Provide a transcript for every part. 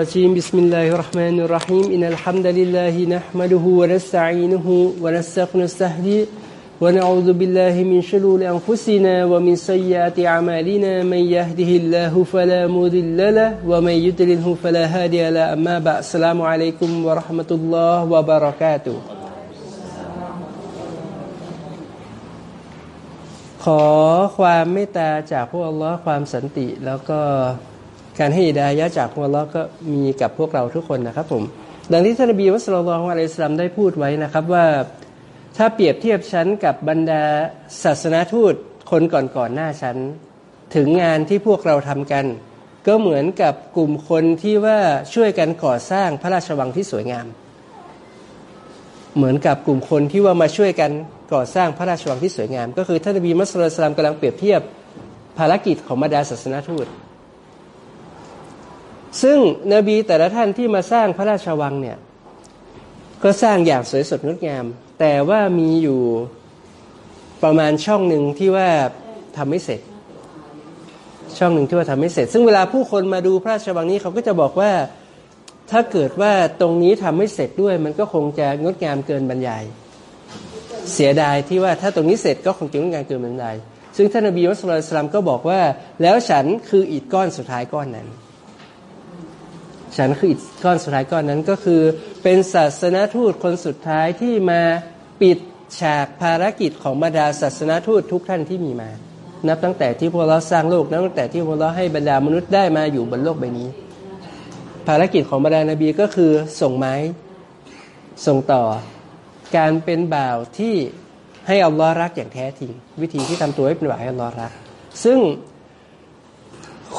الرجيم بسم الله الرحمن الرحيم إن الحمد لله نحمده ونستعينه ونستغفره ونعوذ بالله من شرور أنفسنا ومن سيئات أعمالنا من يهده الله فلا مضل له ومن يضلله فلا هادي له أما بعد السلام عليكم ورحمة الله وبركاته ขอความเมตตาจากพวกอัลลอฮ์ความสันติแล้วก็ การให้อิดายะจากอัลลอฮ์ก็มีกับพวกเราทุกคนนะครับผมดังที่ท่านนบีมุสลิมอะลัยสลามได้พูดไว้นะครับว่าถ้าเปรียบเทียบฉันกับบรรดาศาสนาทูตคนก่อนๆหน้าฉัน ถึงงานที่พวกเราทำกัน ก็เหมือนกับกลุ่มคนที่ว่าช่วยกันก่อสร้างพระราชวังที่สวยงาม เหมือนกับกลุ่มคนที่ว่ามาช่วยกันก่อสร้างพระราชวังที่สวยงาม ก็คือท่านนบีมุสลิมกำลังเปรียบเทียบภารกิจของบรรดาศาสนาทูต ซึ่งนบีแต่ละท่านที่มาสร้างพระราชวังเนี่ย ก็สร้างอย่างสวยสดงดงาม แต่ว่ามีอยู่ประมาณช่องหนึ่งที่ว่าทำไม่เสร็จ ช่องหนึ่งที่ว่าทำไม่เสร็จ ซึ่งเวลาผู้คนมาดูพระราชวังนี้เขาก็จะบอกว่าถ้าเกิดว่าตรงนี้ทำไม่เสร็จด้วย มันก็คงจะงดงามเกินบรรยาย เสียดายที่ว่าถ้าตรงนี้เสร็จก็คงจะงดงามเกินบรรยาย ซึ่งท่านนบีมุสลิมก็บอกว่า แล้วฉันคืออิฐก้อนสุดท้ายก้อนนั้น ฉันคืออิฐก้อนสุดท้ายก้อนนั้นก็คือ เป็นศาสนาทูตคนสุดท้ายที่มาปิดฉากภารกิจของบรรดาศาสนาทูตทุกท่านที่มีมา นับตั้งแต่ที่พวกเราสร้างโลกนับตั้งแต่ที่พวกเราให้บรรดามนุษย์ได้มาอยู่บนโลกใบนี้ ภารกิจของบรรดานาบีก็คือส่งไม้ส่งต่อการเป็นบ่าวที่ให้อัลลอฮ์รักอย่างแท้จริง วิธีที่ทำตัวให้เป็นบ่าวให้อัลลอฮ์รัก ซึ่ง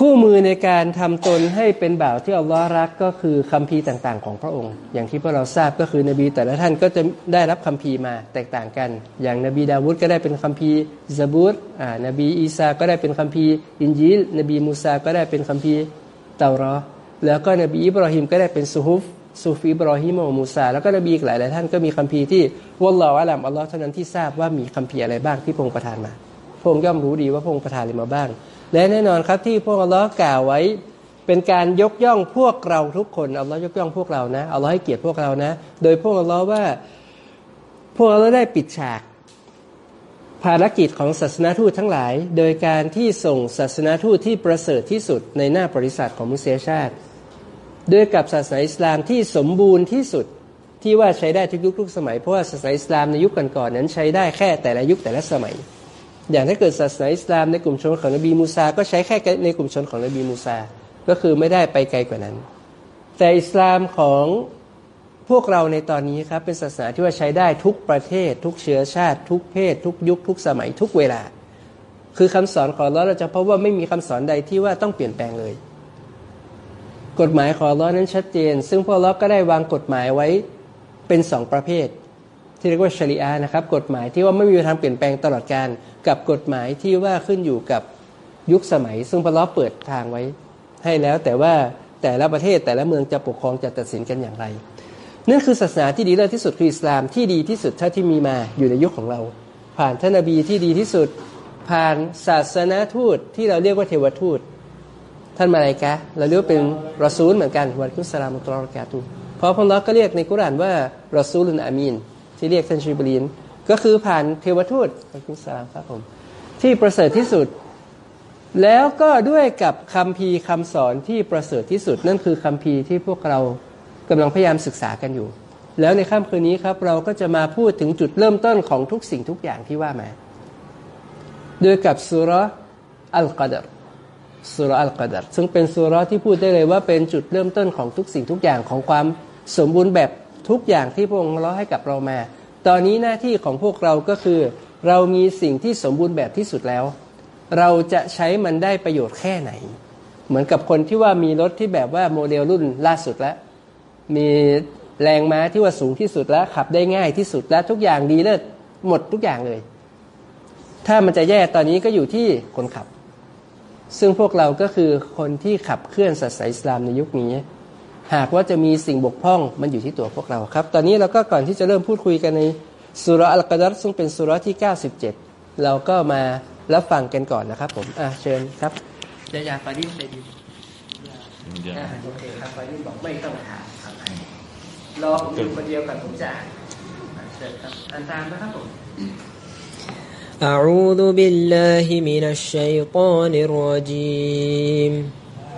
คู่มือในการทำตนให้เป็นบ่าวที่อัลลอฮ์รักก็คือคัมภีร์ต่างๆ ของพระองค์ อย่างที่พวกเราทราบก็คือนบีแต่ละท่านก็จะได้รับคัมภีร์มาแตกต่างกัน อย่างนบีดาวูดก็ได้เป็นคัมภีร์ซาบูตอ่านบีอีสาก็ได้เป็นคัมภีร์อินจีลนบีมูซาก็ได้เป็นคัมภีร์เตารอแล้วก็นบีอิบรอฮิมก็ได้เป็นซูฮุฟซูฟีอิบรอฮิมอมูซาแล้วก็นบีอีกหลายหลายท่านก็มีคัมภีร์ที่วัลลอฮ์อัลลัมอัลลอฮ์เท่านั้นที่ทราบว่ามีคัมภีร์อะไรบ้างที่พระองค์ประทานมาพระองค์ย่อมรู้ดีว่าพระองค์ประทานอะไรมาบ้าง และแน่นอนครับที่พวกอัลลอฮ์กล่าวไว้ เป็นการยกย่องพวกเราทุกคนอัลลอฮ์ยกย่องพวกเรานะอัลลอฮ์ให้เกียรติพวกเรานะ โดยพวกอัลลอฮ์ว่า พวกเราได้ปิดฉาก ภารกิจของศาสนาทูตทั้งหลาย โดยการที่ส่งศาสนาทูตที่ประเสริฐที่สุดในหน้าบริษัทของมุสลิมชาติ ด้วยกับศาสนาอิสลามที่สมบูรณ์ที่สุดที่ว่าใช้ได้ทุกยุคทุกสมัยเพราะว่าศาสนาอิสลามในยุคก่อนๆนั้นใช้ได้แค่แต่ละยุคแต่ละสมัย อย่างถ้าเกิดศาสนาอิสลามในกลุ่มชนของนบีมูซา ก็ใช้แค่ในกลุ่มชนของนบีมูซา ก็คือไม่ได้ไปไกลกว่านั้น แต่อิสลามของพวกเราในตอนนี้ครับเป็นศาสนาที่ว่าใช้ได้ทุกประเทศ ทุกเชื้อชาติ ทุกเพศ ทุกยุค ทุกสมัยทุกเวลา คือคำสอนของเราเราจะพบว่าไม่มีคำสอนใดที่ว่าต้องเปลี่ยนแปลงเลย กฎหมายของเรานั้นชัดเจน ซึ่งพวกเราก็ได้วางกฎหมายไว้เป็นสองประเภท ที่เรียกว่าชริอานะครับกฎหมายที่ว่าไม่มีทางเปลี่ยนแปลงตลอดการ กับกฎหมายที่ว่าขึ้นอยู่กับยุคสมัย ซึ่งพระล้อเปิดทางไว้ ให้แล้วแต่ว่าแต่ละประเทศแต่ละเมืองจะปกครองจะตัดสินกันอย่างไร นั่นคือศาสนาที่ดีเลิศที่สุดคืออิสลามที่ดีที่สุดเท่าที่มีมาอยู่ในยุคของเรา ผ่านท่านนบีที่ดีที่สุด ผ่านศาสนาทูตที่เราเรียกว่าเทวทูต ท่านมาอะไรกะเราเรียกเป็นรอซูลเหมือนกันวันคุสลามุตรอกาตุเพราะพระองค์ก็เรียกในกุรานว่ารอซูลุนอามีนที่เรียกท่านชิบลีน ก็คือผ่านเทวทูตอัลกุสลามครับผม ที่ประเสริฐที่สุด แล้วก็ด้วยกับคำพีคำสอนที่ประเสริฐที่สุด นั่นคือคำพีที่พวกเรากำลังพยายามศึกษากันอยู่ แล้วในค่ำคืนนี้ครับ เราก็จะมาพูดถึงจุดเริ่มต้นของทุกสิ่งทุกอย่างที่ว่ามาด้วยกับสุรอัลกัดรสุรอัลกัดรซึ่งเป็นสุรที่พูดได้เลยว่าเป็นจุดเริ่มต้นของทุกสิ่งทุกอย่างของความสมบูรณ์แบบทุกอย่างที่พระองค์เล่าให้กับเรามา ตอนนี้หน้าที่ของพวกเราก็คือ เรามีสิ่งที่สมบูรณ์แบบที่สุดแล้ว เราจะใช้มันได้ประโยชน์แค่ไหน เหมือนกับคนที่ว่ามีรถที่แบบว่าโมเดลรุ่นล่าสุดแล้ว มีแรงม้าที่ว่าสูงที่สุดแล้ว ขับได้ง่ายที่สุดแล้วทุกอย่างดีเลิศหมดทุกอย่างเลย ถ้ามันจะแย่ตอนนี้ก็อยู่ที่คนขับ ซึ่งพวกเราก็คือคนที่ขับเคลื่อนศาสนาอิสลามในยุคนี้ หากว่าจะมีสิ่งบกพร่องมันอยู่ที่ตัวพวกเราครับ ตอนนี้เราก็ก่อนที่จะเริ่มพูดคุยกันในสุรอัลกัดัรซึ่งเป็นสุรที่ 97 เราก็มารับฟังกันก่อนนะครับผม อ่ะเชิญครับยายาฟาดิษเลยดี อ่าโอเคครับไฟนี่บอกไม่ต้องถามครับรอผมอยู่คนเดียวกันผมจะอ่านอ่าเชิญครับอ่านตามนะครับผม أعوذ بالله من الشيطان الرجيم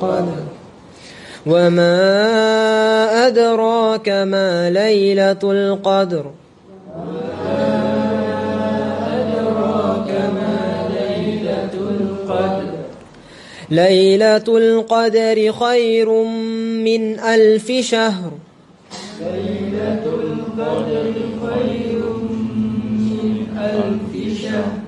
قال وما أدراك ما ليلة القدر؟ ليلة القدر خير من ألف شهر. ليلة القدر خير من ألف شهر.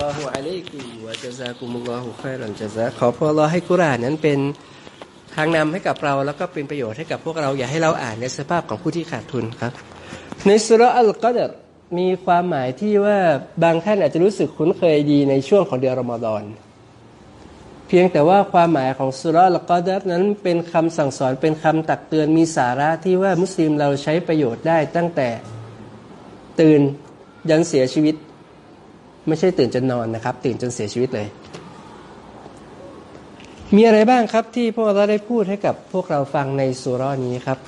ลอฮุอะลัยกุวะจาซากุมุลลอฮุไครันจาซาขอพระลอให้กุรานนั้นเป็นทางนำให้กับเราแล้วก็เป็นประโยชน์ให้กับพวกเราอย่าให้เราอ่านในสภาพของผู้ที่ขาดทุนครับ ในสุรอัลกัดรมีความหมายที่ว่าบางท่านอาจจะรู้สึกคุ้นเคยดีในช่วงของเดือนรอมฎอน เพียงแต่ว่าความหมายของสุรอัลกอดรนั้นเป็นคำสั่งสอนเป็นคำตักเตือนมีสาระที่ว่ามุสลิมเราใช้ประโยชน์ได้ตั้งแต่ตื่นยันเสียชีวิต ไม่ใช่ตื่นจนนอนนะครับ ตื่นจนเสียชีวิตเลย มีอะไรบ้างครับที่พวกเราได้พูดให้กับพวกเราฟังในสุรานี้ครับ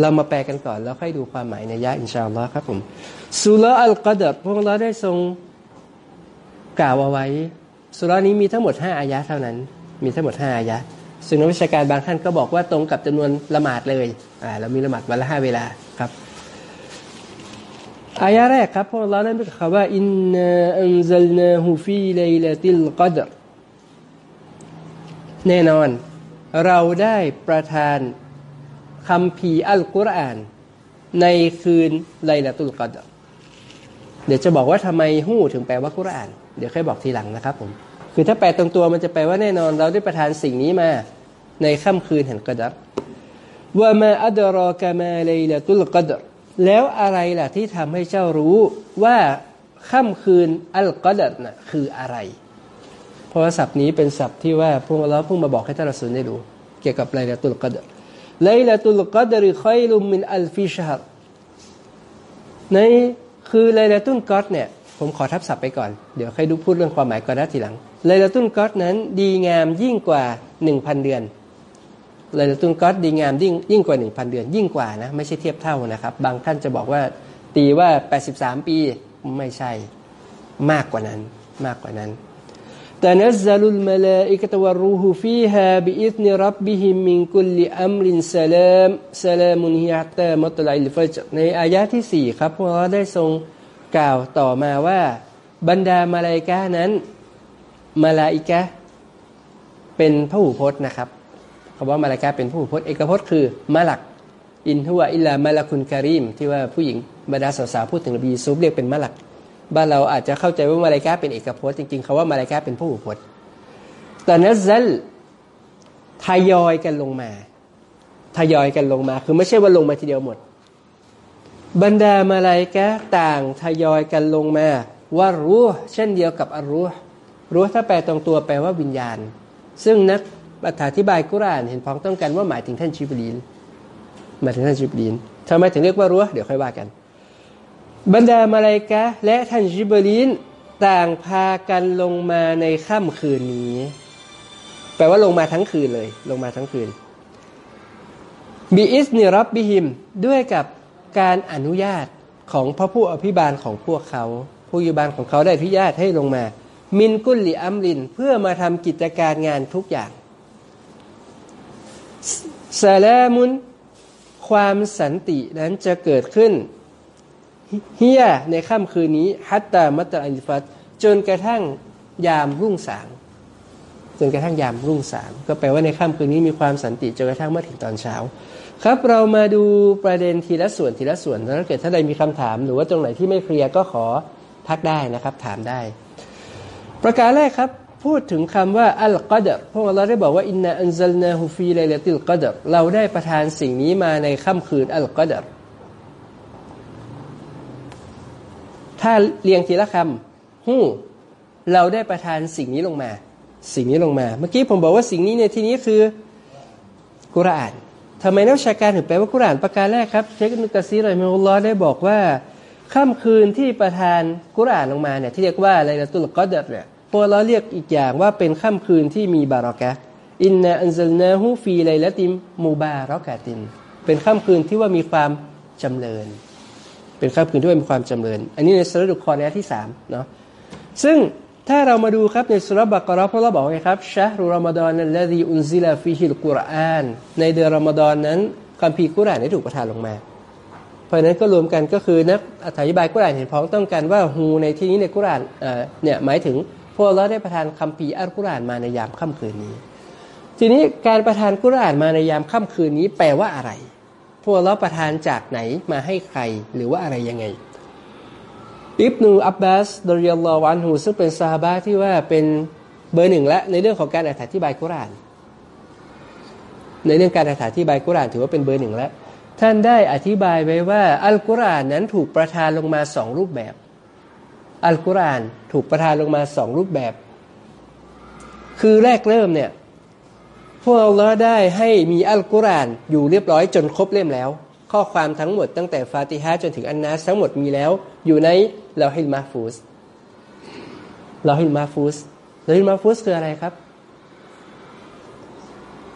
เรามาแปลกันก่อนแล้วค่อยดูความหมายในยะอินชาอัลลอฮ์ครับผมสุราอัลกอดรพวกเราได้ทรงกล่าวเอาไว้ สุรานี้มีทั้งหมด 5 อายะเท่านั้น มีทั้งหมด 5 อายะ ซึ่งนักวิชาการบางท่านก็บอกว่าตรงกับจำนวนละหมาดเลยอ่าเรามีละหมาดวันละห้าเวลาครับอายะแรกครับพวกเราได้พูดคำว่าอินนอันซัลนาฮูฟีไลลาติลกอดรแน่นอน เราได้ประทานคำพีอัลกุรอาน ในคืนไลลาตุลกอดรเดี๋ยวจะบอกว่าทำไมฮู้ถึงแปลว่ากุรอาน เดี๋ยวค่อยบอกทีหลังนะครับผม คือถ้าแปลตรงตัวมันจะแปลว่าแน่นอน เราได้ประทานสิ่งนี้มาในค่ำคืนแห่งกอดรว่ามาอัดรอกามาไลลาตุลกอดรแล้วอะไรล่ะที่ทำให้เจ้ารู้ว่าค่ำคืนอัลกอดรน่ะคืออะไร เพราะว่าศัพท์นี้เป็นศัพท์ที่ว่าพวกเราเพิ่งมาบอกให้ท่านรอซูลได้รู้เกี่ยวกับไลลาตุลกอดรไลลาตุลกอดรคอยลุมมินอัลฟิชฮรในคือไลลาตุลกอดเนี่ยผมขอทับศัพท์ไปก่อน เดี๋ยวค่อยดูพูดเรื่องความหมายกอดทีหลัง ไลลาตุลกอดนั้นดีงามยิ่งกว่า 1,000 เดือน ไลลาตุลกอดดีงามยิ่งยิ่งกว่า 1,000 เดือน ยิ่งกว่านะไม่ใช่เทียบเท่านะครับ บางท่านจะบอกว่า ตีว่า 83 ปีไม่ใช่มากกว่านั้นมากกว่านั้น تنزل الملائكة والروح فيها بإذن ربهم من كل أمر سلام سلام هي حتى مطلع الفجر ในอายะที่สี่ครับพวกเราได้ทรงกล่าวต่อมาว่า บรรดามาลาอิกะห์นั้น มาลาอิกะเป็นผู้พจน์นะครับคำว่ามาลาอิกะเป็นผู้พจน์เอกพจน์คือมาลักอินทัวอิลามาลาคุนการีม ที่ว่าผู้หญิงบรรดาสาวๆพูดถึงนบียูซุฟเรียกเป็นมาลักบ้านเราอาจจะเข้าใจว่ามาลาอิกะเป็นเอกพจน์จริงๆคาว่ามาลาอิกะเป็นผู้พจน์แต่นัซซัลทยอยกันลงมา ทยอยกันลงมา คือไม่ใช่ว่าลงมาทีเดียวหมด บรรดามาลาอิกะต่างทยอยกันลงมา ว่ารู้เช่นเดียวกับอรู้ รู้ถ้าแปลตรงตัวแปลว่าวิญญาณ ซึ่งนักอธิบายกุรานเห็นพ้องต้องกันว่าหมายถึงท่านชิบลีนหมายถึงท่านชิบลีนทำไมถึงเรียกว่ารู้เดี๋ยวค่อยว่ากัน บรรดามาลาอิกะและท่านชิบลีนต่างพากันลงมาในค่ำคืนนี้ แปลว่าลงมาทั้งคืนเลย ลงมาทั้งคืนบีอิสเนรับบิฮิมด้วยกับการอนุญาตของพระผู้อภิบาลของพวกเขา ผู้ยุบานของเขาได้อนุญาตให้ลงมา มินกุลลิอัมริน เพื่อมาทำกิจการงานทุกอย่างซาลามุน ความสันตินั้นจะเกิดขึ้นเฮียในค่ำคืนนี้ฮัตตามัตตาอัลิฟัตจนกระทั่งยามรุ่งสางจนกระทั่งยามรุ่งสางก็แปลว่าในค่ำคืนนี้มีความสันติจนกระทั่งเมื่อถึงตอนเช้า ครับเรามาดูประเด็นทีละส่วนทีละส่วนถ้าเกิดท่านใดมีคำถาม หรือว่าตรงไหนที่ไม่เคลียร์ก็ขอทักได้นะครับ ถามได้ ประการแรกครับ พูดถึงคำว่าอัลกัดรพวกเราได้บอกว่าإنا أنزلناه في ليلة القدر เราได้ประทานสิ่งนี้มาในค่ำคืนอัลกัดรถ้าเรียงทีละคำฮู้เราได้ประทานสิ่งนี้ลงมา สิ่งนี้ลงมา เมื่อกี้ผมบอกว่าสิ่งนี้ในที่นี้คือกุรอานทำไมนักวิชาการถึงแปลว่ากุรอานประการแรกครับเชคนุกะซีรอยมิอุลลอได้บอกว่า ค่ำคืนที่ประทานกุรานลงมาเนี่ยที่เรียกว่าอะไลลาตุลกอดเนี่ยพวกเราเรียกอีกอย่างว่าเป็นค่ำคืนที่มีบารอกะอินนาอันซัลนาฮูฟีไลลาติมมูบารอกาติน เป็นค่ำคืนที่ว่ามีความจำเริญ เป็นค่ำคืนที่ว่ามีความจำเริญ อันนี้ในซูเราะฮ์ดุคอนที่สามเนาะซึ่งถ้าเรามาดูครับในซูเราะฮ์บะกอเราะฮ์พวกเราบอกไงครับشهر رمضان الذي أنزل فيه القرآن ในเดือนรอมฎอนนั้นคัมภีร์กุรอานได้ถูกประทานลงมา เพราะนั้นก็รวมกันก็คือนักอธิบายกุรานเห็นพ้องต้องกันว่า هُ ในที่นี้ในกุรานเนี่ยหมายถึงพวกเราได้ประทานคัมภีร์อัลกุรอานมาในยามค่ำคืนนี้ ทีนี้การประทานกุรานมาในยามค่ำคืนนี้แปลว่าอะไร พวกเราประทานจากไหนมาให้ใครหรือว่าอะไรยังไงอิบนูอับบาสดริยัลลอฮวันฮูซึ่งเป็นซาฮาบะที่ว่าเป็นเบอร์หนึ่งและในเรื่องของการอธิบายกุราน ในเรื่องการอธิบายกุรานถือว่าเป็นเบอร์หนึ่งแล้ว ท่านได้อธิบายไว้ว่า อัลกุรอานนั้นถูกประทานลงมาสองรูปแบบ อัลกุรอานถูกประทานลงมาสองรูปแบบ คือแรกเริ่มเนี่ยพวกเราได้ให้มีอัลกุรอานอยู่เรียบร้อยจนครบเล่มแล้ว ข้อความทั้งหมดตั้งแต่ฟาติฮะจนถึงอันนาสทั้งหมดมีแล้ว อยู่ในเลาฮิลมะห์ฟูซ เลาฮิลมะห์ฟูซ เลาฮิลมะห์ฟูซคืออะไรครับ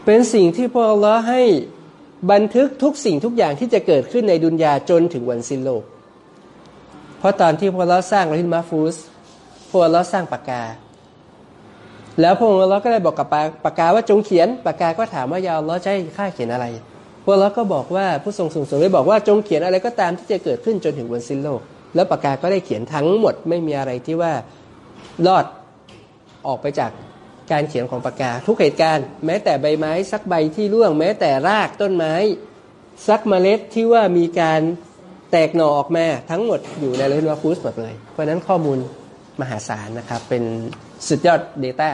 เป็นสิ่งที่พระองค์ให้ บันทึกทุกสิ่งทุกอย่างที่จะเกิดขึ้นในดุนยาจนถึงวันสิ้นโลก เพราะตอนที่พระองค์สร้างเลาฮิลมะห์ฟูซพระองค์สร้างปากกา แล้วพระองค์ก็ได้บอกกับปากกาว่าจงเขียนปากกาก็ถามว่ายาอัลลอฮ์จะให้ข้าเขียนอะไรพระองค์ก็บอกว่าผู้ทรงสูงส่งได้บอกว่าจงเขียนอะไรก็ตามที่จะเกิดขึ้นจนถึงวันสิ้นโลก แล้วปากกาก็ได้เขียนทั้งหมดไม่มีอะไรที่ว่ารอดออกไปจาก การเขียนของปากกา ทุกเหตุการณ์ แม้แต่ใบไม้สักใบที่ร่วง แม้แต่รากต้นไม้สักเมล็ดที่ว่ามีการแตกหน่อออกมาทั้งหมดอยู่ในเรนวาฟูสหมดเลย เพราะนั้นข้อมูลมหาศาลนะครับ เป็นสุดยอด Data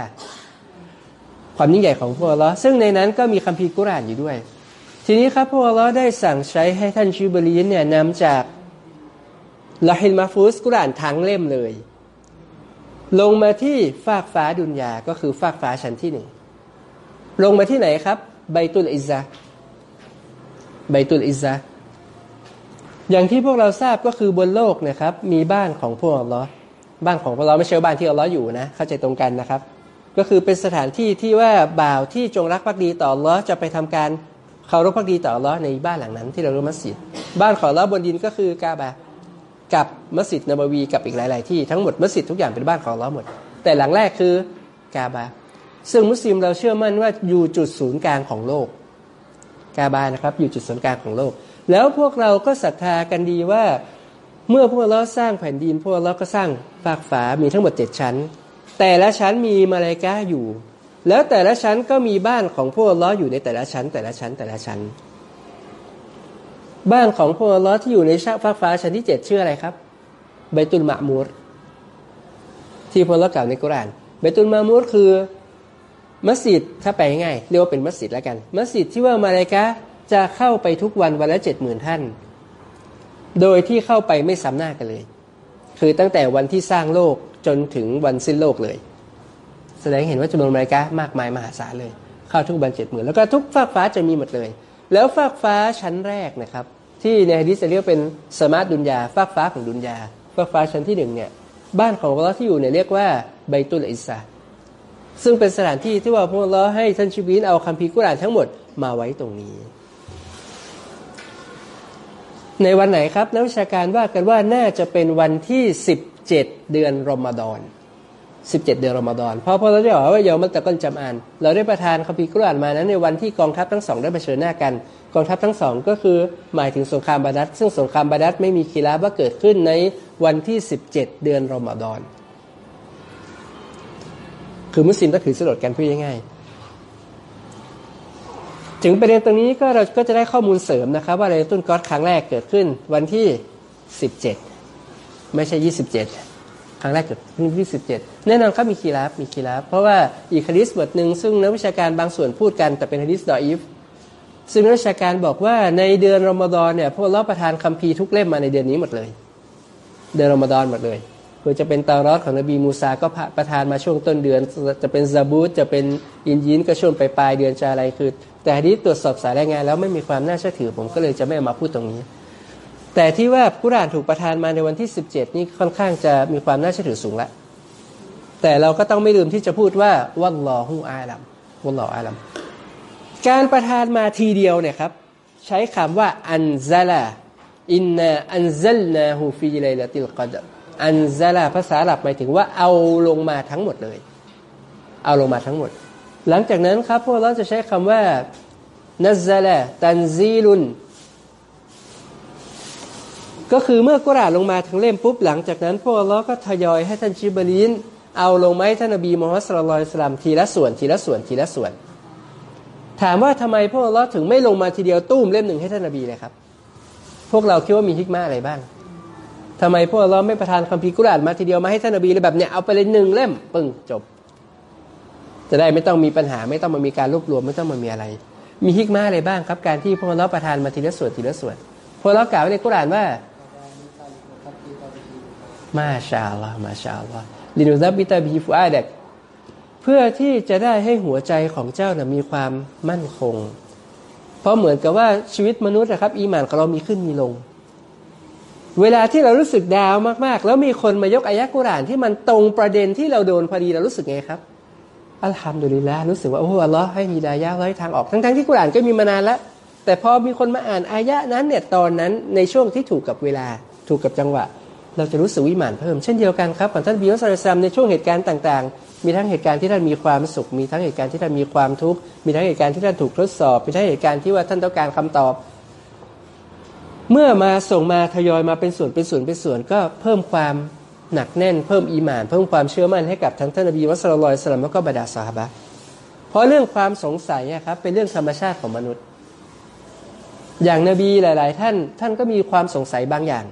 ความยิ่งใหญ่ของพวกเราซึ่งในนั้นก็มีคัมภีร์กุรานอยู่ด้วย ทีนี้ครับพวกเราได้สั่งใช้ให้ท่านชิบลีนเนี่ยนำจากลาฮิลมาฟูสกุรานทั้งเล่มเลย ลงมาที่ฟากฟ้าดุนยาก็คือฟากฟ้าชั้นที่หนึ่งลงมาที่ไหนครับใบตุลอิซะใบตุลอิซะอย่างที่พวกเราทราบก็คือบนโลกนะครับ มีบ้านของพวกเราบ้านของพวกเราไม่ใช่บ้านที่เราอยู่นะ เข้าใจตรงกันนะครับ ก็คือเป็นสถานที่ที่ว่าบ่าวที่จงรักภักดีต่อเราจะไปทำการเคารพภักดีต่อเราในบ้านหลังนั้น ที่เราเรียกมัสยิดบ้านของเราบนดินก็คือกาบา กับมัสยิดนบวีกับอีกหลาย ๆ ที่ทั้งหมดมัสยิดทุกอย่างเป็นบ้านของเราหมด แต่หลังแรกคือกาบา ซึ่งมุสลิมเราเชื่อมั่นว่าอยู่จุดศูนย์กลางของโลก กาบานะครับอยู่จุดศูนย์กลางของโลก แล้วพวกเราก็ศรัทธากันดีว่า เมื่อพวกเราสร้างแผ่นดิน พวกเราก็สร้างฟากฝามีทั้งหมดเจ็ดชั้น แต่ละชั้นมีมาลายกาอยู่ แล้วแต่ละชั้นก็มีบ้านของพวกเราอยู่ในแต่ละชั้น แต่ละชั้นแต่ละชั้น บ้านของพวกอัลลอที่อยู่ในชาฟ้าฟ้าชั้นที่เจ็ดชื่ออะไรครับใบตุลมะมูรที่พวกเรากล่าวในกุรานใบตุลมะมูรคือมัสยิดถ้าไปง่ายเรียกว่าเป็นมัสยิดแล้วกัน มัสยิดที่ว่ามาเลกะจะเข้าไปทุกวันวันละเจ็ดหมื่นท่าน โดยที่เข้าไปไม่ซ้ำหน้ากันเลย คือตั้งแต่วันที่สร้างโลกจนถึงวันสิ้นโลกเลย แสดงเห็นว่าจำนวนมาเลกะมากมายมหาศาลเลย เข้าทุกวันเจ็ดหมื่นแล้วก็ทุกฟากฟ้าจะมีหมดเลย แล้วฟากฟ้าชั้นแรกนะครับ ที่ในฮะดิษจะเรียกเป็นสมาร์ทดุนยาฟากฟ้าของดุนยาฟากฟ้าชั้นที่หนึ่งเนี่ยบ้านของเราที่อยู่เนี่ยเรียกว่าใบตุลอิสซาซึ่งเป็นสถานที่ที่ว่าพวกเราให้ท่านชิบินเอาคัมภีร์กุรานทั้งหมดมาไว้ตรงนี้ ในวันไหนครับนักวิชาการว่ากันว่าน่าจะเป็นวันที่ 17 เดือนรอมฎอน 17 เดือนรอมฎอนเพราะพอเราได้บอกว่าเยามันตะก้นจำอาน เราได้ประทานคัมภีร์กุรานมานั้นในวันที่กองทัพทั้งสองได้เผชิญหน้ากัน กองทัพทั้งสองก็คือหมายถึงสงครามบาดัดซึ่งสงครามบาดัดไม่มีคีราว่าเกิดขึ้นในวันที่ 17 เดือนรอมฎอน คือมุสลิมต้องถือสลดกันพูดง่ายๆถึงประเด็นตรงนี้ก็เราก็จะได้ข้อมูลเสริมนะครับ ว่าเลตุนกอดครั้งแรกเกิดขึ้นวันที่ 17 ไม่ใช่ 27 ครั้งแรกเกิดขึ้นที่17 แน่นอนครับมีคีราฟมีคีราฟเพราะว่าอีกฮะดิษบทหนึ่งซึ่งนักวิชาการบางส่วนพูดกันแต่เป็นฮะดิษดออีฟ ซึ่งนักชาการบอกว่าในเดือนรอมฎอนเนี่ยพวกเราประทานคัมภีร์ทุกเล่มมาในเดือนนี้หมดเลย เดือนรอมฎอนหมดเลยคือจะเป็นตารอดของนบีมูซาก็ประทานมาช่วงต้นเดือน จะเป็นซาบูตจะเป็นอินยินก็ช่วงปลายเดือนจะอะไรคือ แต่ฮะดิษตรวจสอบสายรายงานแล้วไม่มีความน่าเชื่อถือผมก็เลยจะไม่มาพูดตรงนี้ แต่ที่ว่ากุรานถูกประทานมาในวันที่ 17 นี่ค่อนข้างจะมีความน่าเชื่อถือสูงแล้วแต่เราก็ต้องไม่ลืมที่จะพูดว่าوالله أعلم والله أعلم การประทานมาทีเดียวเนี่ยครับ ใช้คำว่าอันซาลาอินนาอันซัลนาฮูฟีไลลติลกอดอันซาลาภาษาหลับหมายถึงว่าเอาลงมาทั้งหมดเลย เอาลงมาทั้งหมด หลังจากนั้นครับพวกเราจะใช้คำว่าنزل تنزيلก็คือเมื่อกุรอานลงมาทั้งเล่มปุ๊บหลังจากนั้น พวกเราก็ทยอยให้ท่านจิบรีนเอาลงมาให้ท่านนบีมูฮัสลลัลสลามทีละส่วนทีละส่วนทีละส่วน ถามว่าทำไมพวกเราถึงไม่ลงมาทีเดียวตุ้มเล่มหนึ่งให้ท่านนบีเลยครับ พวกเราคิดว่ามีฮิกมาอะไรบ้างทำไมพวกเราไม่ประทานคัมภีร์กุรอานมาทีเดียวมาให้ท่านนบีเลยแบบเนี้ยเอาไปเลยหนึ่งเล่มปึ้งจบ จะได้ไม่ต้องมีปัญหาไม่ต้องมามีการรวบรวมไม่ต้องมามีอะไร มีฮิกมาอะไรบ้างครับ การที่พวกเราประทานมาทีละส่วนทีละส่วนพวกเรากล่าวในกุรอานว่ามาชาลลอมาชาลลอฮ์ลินุซับบิตาบีฟูอาเดก พื่อที่จะได้ให้หัวใจของเจ้านะมีความมั่นคง เพราะเหมือนกับว่าชีวิตมนุษย์นะครับ อีหมานของเรามีขึ้นมีลง เวลาที่เรารู้สึกดาวมากๆ แล้วมีคนมายกอายะกุรานที่มันตรงประเด็นที่เราโดนพอดีเรารู้สึกไงครับอัลฮัมดุลิลละรู้สึกว่าโอ้อัลลอฮ์ให้มีดายะให้ทางออกทั้งๆที่กุรานก็มีมานานแล้ว แต่พอมีคนมาอ่านอายะนั้นเนี่ยตอนนั้นในช่วงที่ถูกกับเวลาถูกกับจังหวะ เราจะรู้สึกวิมานเพิ่มเช่นเดียวกันครับของท่านบิวซาลซัมในช่วงเหตุการณ์ต่างๆ มีทั้งเหตุการณ์ที่ท่านมีความสุข มีทั้งเหตุการณ์ที่ท่านมีความทุกข์ มีทั้งเหตุการณ์ที่ท่านถูกทดสอบ มีทั้งเหตุการณ์ที่ว่าท่านต้องการคำตอบ เมื่อมาส่งมาทยอยมาเป็นส่วนเป็นส่วนเป็นส่วนก็เพิ่มความหนักแน่น เพิ่มอีหมาน เพิ่มความเชื่อมั่นให้กับทั้งท่านนบีวัสลลอยสลัมแล้วก็บรรดาสาบะเพราะเรื่องความสงสัยครับเป็นเรื่องธรรมชาติของมนุษย์ อย่างนบีหลาย ๆ ท่านท่านก็มีความสงสัยบางอย่าง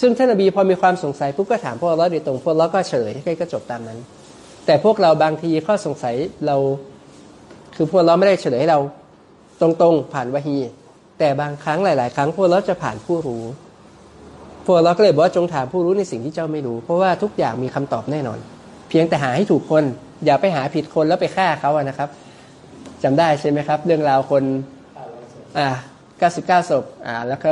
ซึ่งท่านนบีพอมีความสงสัยปุ๊บก็ถามพวกเราโดยตรงพวกเราก็เฉลยให้ก็จบตามนั้น แต่พวกเราบางทีข้อสงสัยเรา คือพวกเราไม่ได้เฉลยให้เราตรงๆผ่านวะฮี แต่บางครั้งหลาย ๆ ครั้งพวกเราจะผ่านผู้รู้ พวกเราก็เลยบอกว่าจงถามผู้รู้ในสิ่งที่เจ้าไม่รู้ เพราะว่าทุกอย่างมีคำตอบแน่นอน เพียงแต่หาให้ถูกคน อย่าไปหาผิดคนแล้วไปฆ่าเขาอะนะครับจำได้ใช่ไหมครับ เรื่องราวคนอ่า99ศพอ่าแล้วก็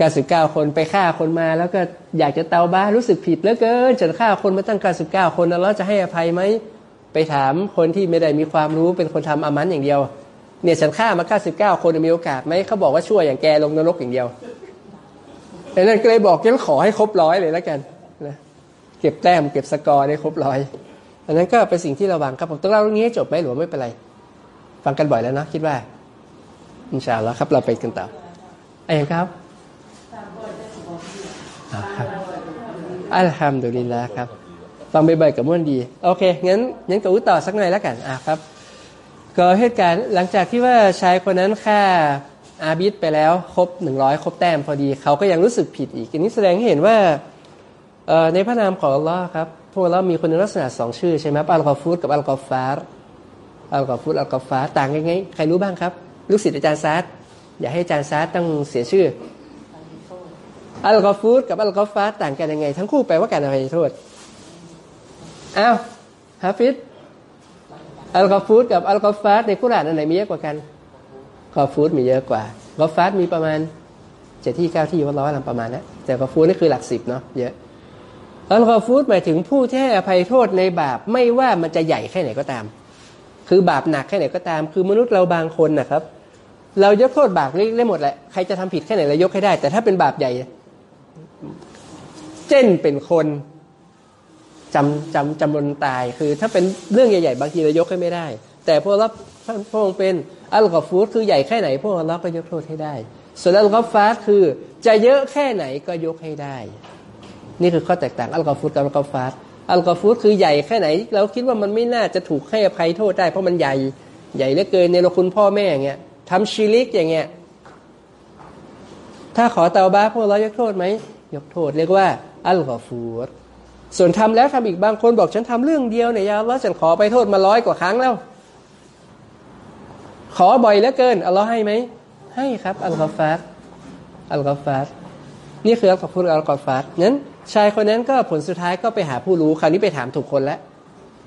99 คนไปฆ่าคนมา แล้วก็อยากจะเตาบ้ารู้สึกผิดเหลือเกินฉันฆ่าคนมาตั้ง 99 คนแล้วจะให้อภัยไหมไปถามคนที่ไม่ได้มีความรู้เป็นคนทำอามันอย่างเดียว เนี่ยฉันฆ่ามา 99 คนมีโอกาสไหมเขาบอกว่าชั่วอย่างแกลงนรกอย่างเดียวแต่นั่นก็เลยบอกงั้นขอให้ครบร้อยเลยแล้วกันนะเก็บแต้มเก็บสกอร์ได้ครบร้อยอันนั้นก็เป็นสิ่งที่ระวังครับผมต้องเล่าเรื่องนี้ให้จบไหมหรือไม่เป็นไร ฟังกันบ่อยแล้วเนาะคิดว่า อินชาอัลลอฮ์ครับ เราไปกันต่ออะไรครับ อัลฮัมดุลิลละครับ ฟังบ่อยๆกับม่วนดี โอเค งั้นงั้นกับอุต่อสักหน่อยแล้วกันอะครับ ก็เหตุการณ์หลังจากที่ว่าชายคนนั้นฆ่าอาบิดไปแล้วครบหนึ่งร้อยครบแต้มพอดี เขาก็ยังรู้สึกผิดอีก อันนี้แสดงให้เห็นว่าในพระนามของอัลลอฮ์ครับ พวกเรามีคุณลักษณะสองชื่อใช่ไหมอัลกอฟูรกับอัลกอฟฟาร อัลกอฟูรอัลกอฟฟารต่างกันไง ใครรู้บ้างครับ ลูกศิษย์อาจารย์ซาดอย่าให้อาจารย์ซาดต้องเสียชื่อ อัลกอฟูรกับอัลกอฟฟารต่างกันยังไง ทั้งคู่แปลว่าการอภัยโทษอ้าวฮาฟิดอัลกอฟูดกับอัลกอฟาร์ในกุรานอันไหนมีเยอะกว่ากันกอฟูดมีเยอะกว่ากอฟาร์มีประมาณเจ็ดที่เก้าที่ว่าร้อยลำประมาณนะแต่กอฟูดนี่คือหลักสิบเนาะเยอะอัลกอฟูดหมายถึงผู้ที่ให้อภัยโทษในบาปไม่ว่ามันจะใหญ่แค่ไหนก็ตาม คือบาปหนักแค่ไหนก็ตาม คือมนุษย์เราบางคนนะครับ เรายกโทษบาปเล็กได้หมดแหละใครจะทำผิดแค่ไหนเรายกให้ได้ แต่ถ้าเป็นบาปใหญ่ เช่นเป็นคนจำจำจำนวนตาย คือถ้าเป็นเรื่องใหญ่ๆ บางทีเรายกให้ไม่ได้ แต่พวกเราพระองค์เป็นอัลกอฟูดคือใหญ่แค่ไหน พวกเราก็ยกโทษให้ได้ ส่วนอัลกอฟาสคือจะเยอะแค่ไหนก็ยกให้ได้ นี่คือข้อแตกต่างอัลกอฟูดกับอัลกอฟาสอัลกอฟูดคือใหญ่แค่ไหน เราคิดว่ามันไม่น่าจะถูกให้อภัยโทษได้เพราะมันใหญ่ใหญ่เหลือเกินในเราคุณพ่อแม่อย่างเงี้ยทำชีลิกอย่างเงี้ยถ้าขอเตาบ้าพวกเรายกโทษไหมยกโทษเรียกว่า อัลกอฟูดส่วนทำแล้วทำอีกบางคนบอกฉันทำเรื่องเดียวเนี่ยยาแล้วฉันขอไปโทษมาร้อยกว่าครั้งแล้ว ขอบ่อยเหลือเกินอัลลอฮ์ให้ไหมให้ครับอัลกอฟาสอัลกอฟาสนี่คืออัลกอฟูดอัลกอฟาสนั้นชายคนนั้นก็ผลสุดท้ายก็ไปหาผู้รู้คราวนี้ไปถามถูกคนแล้ว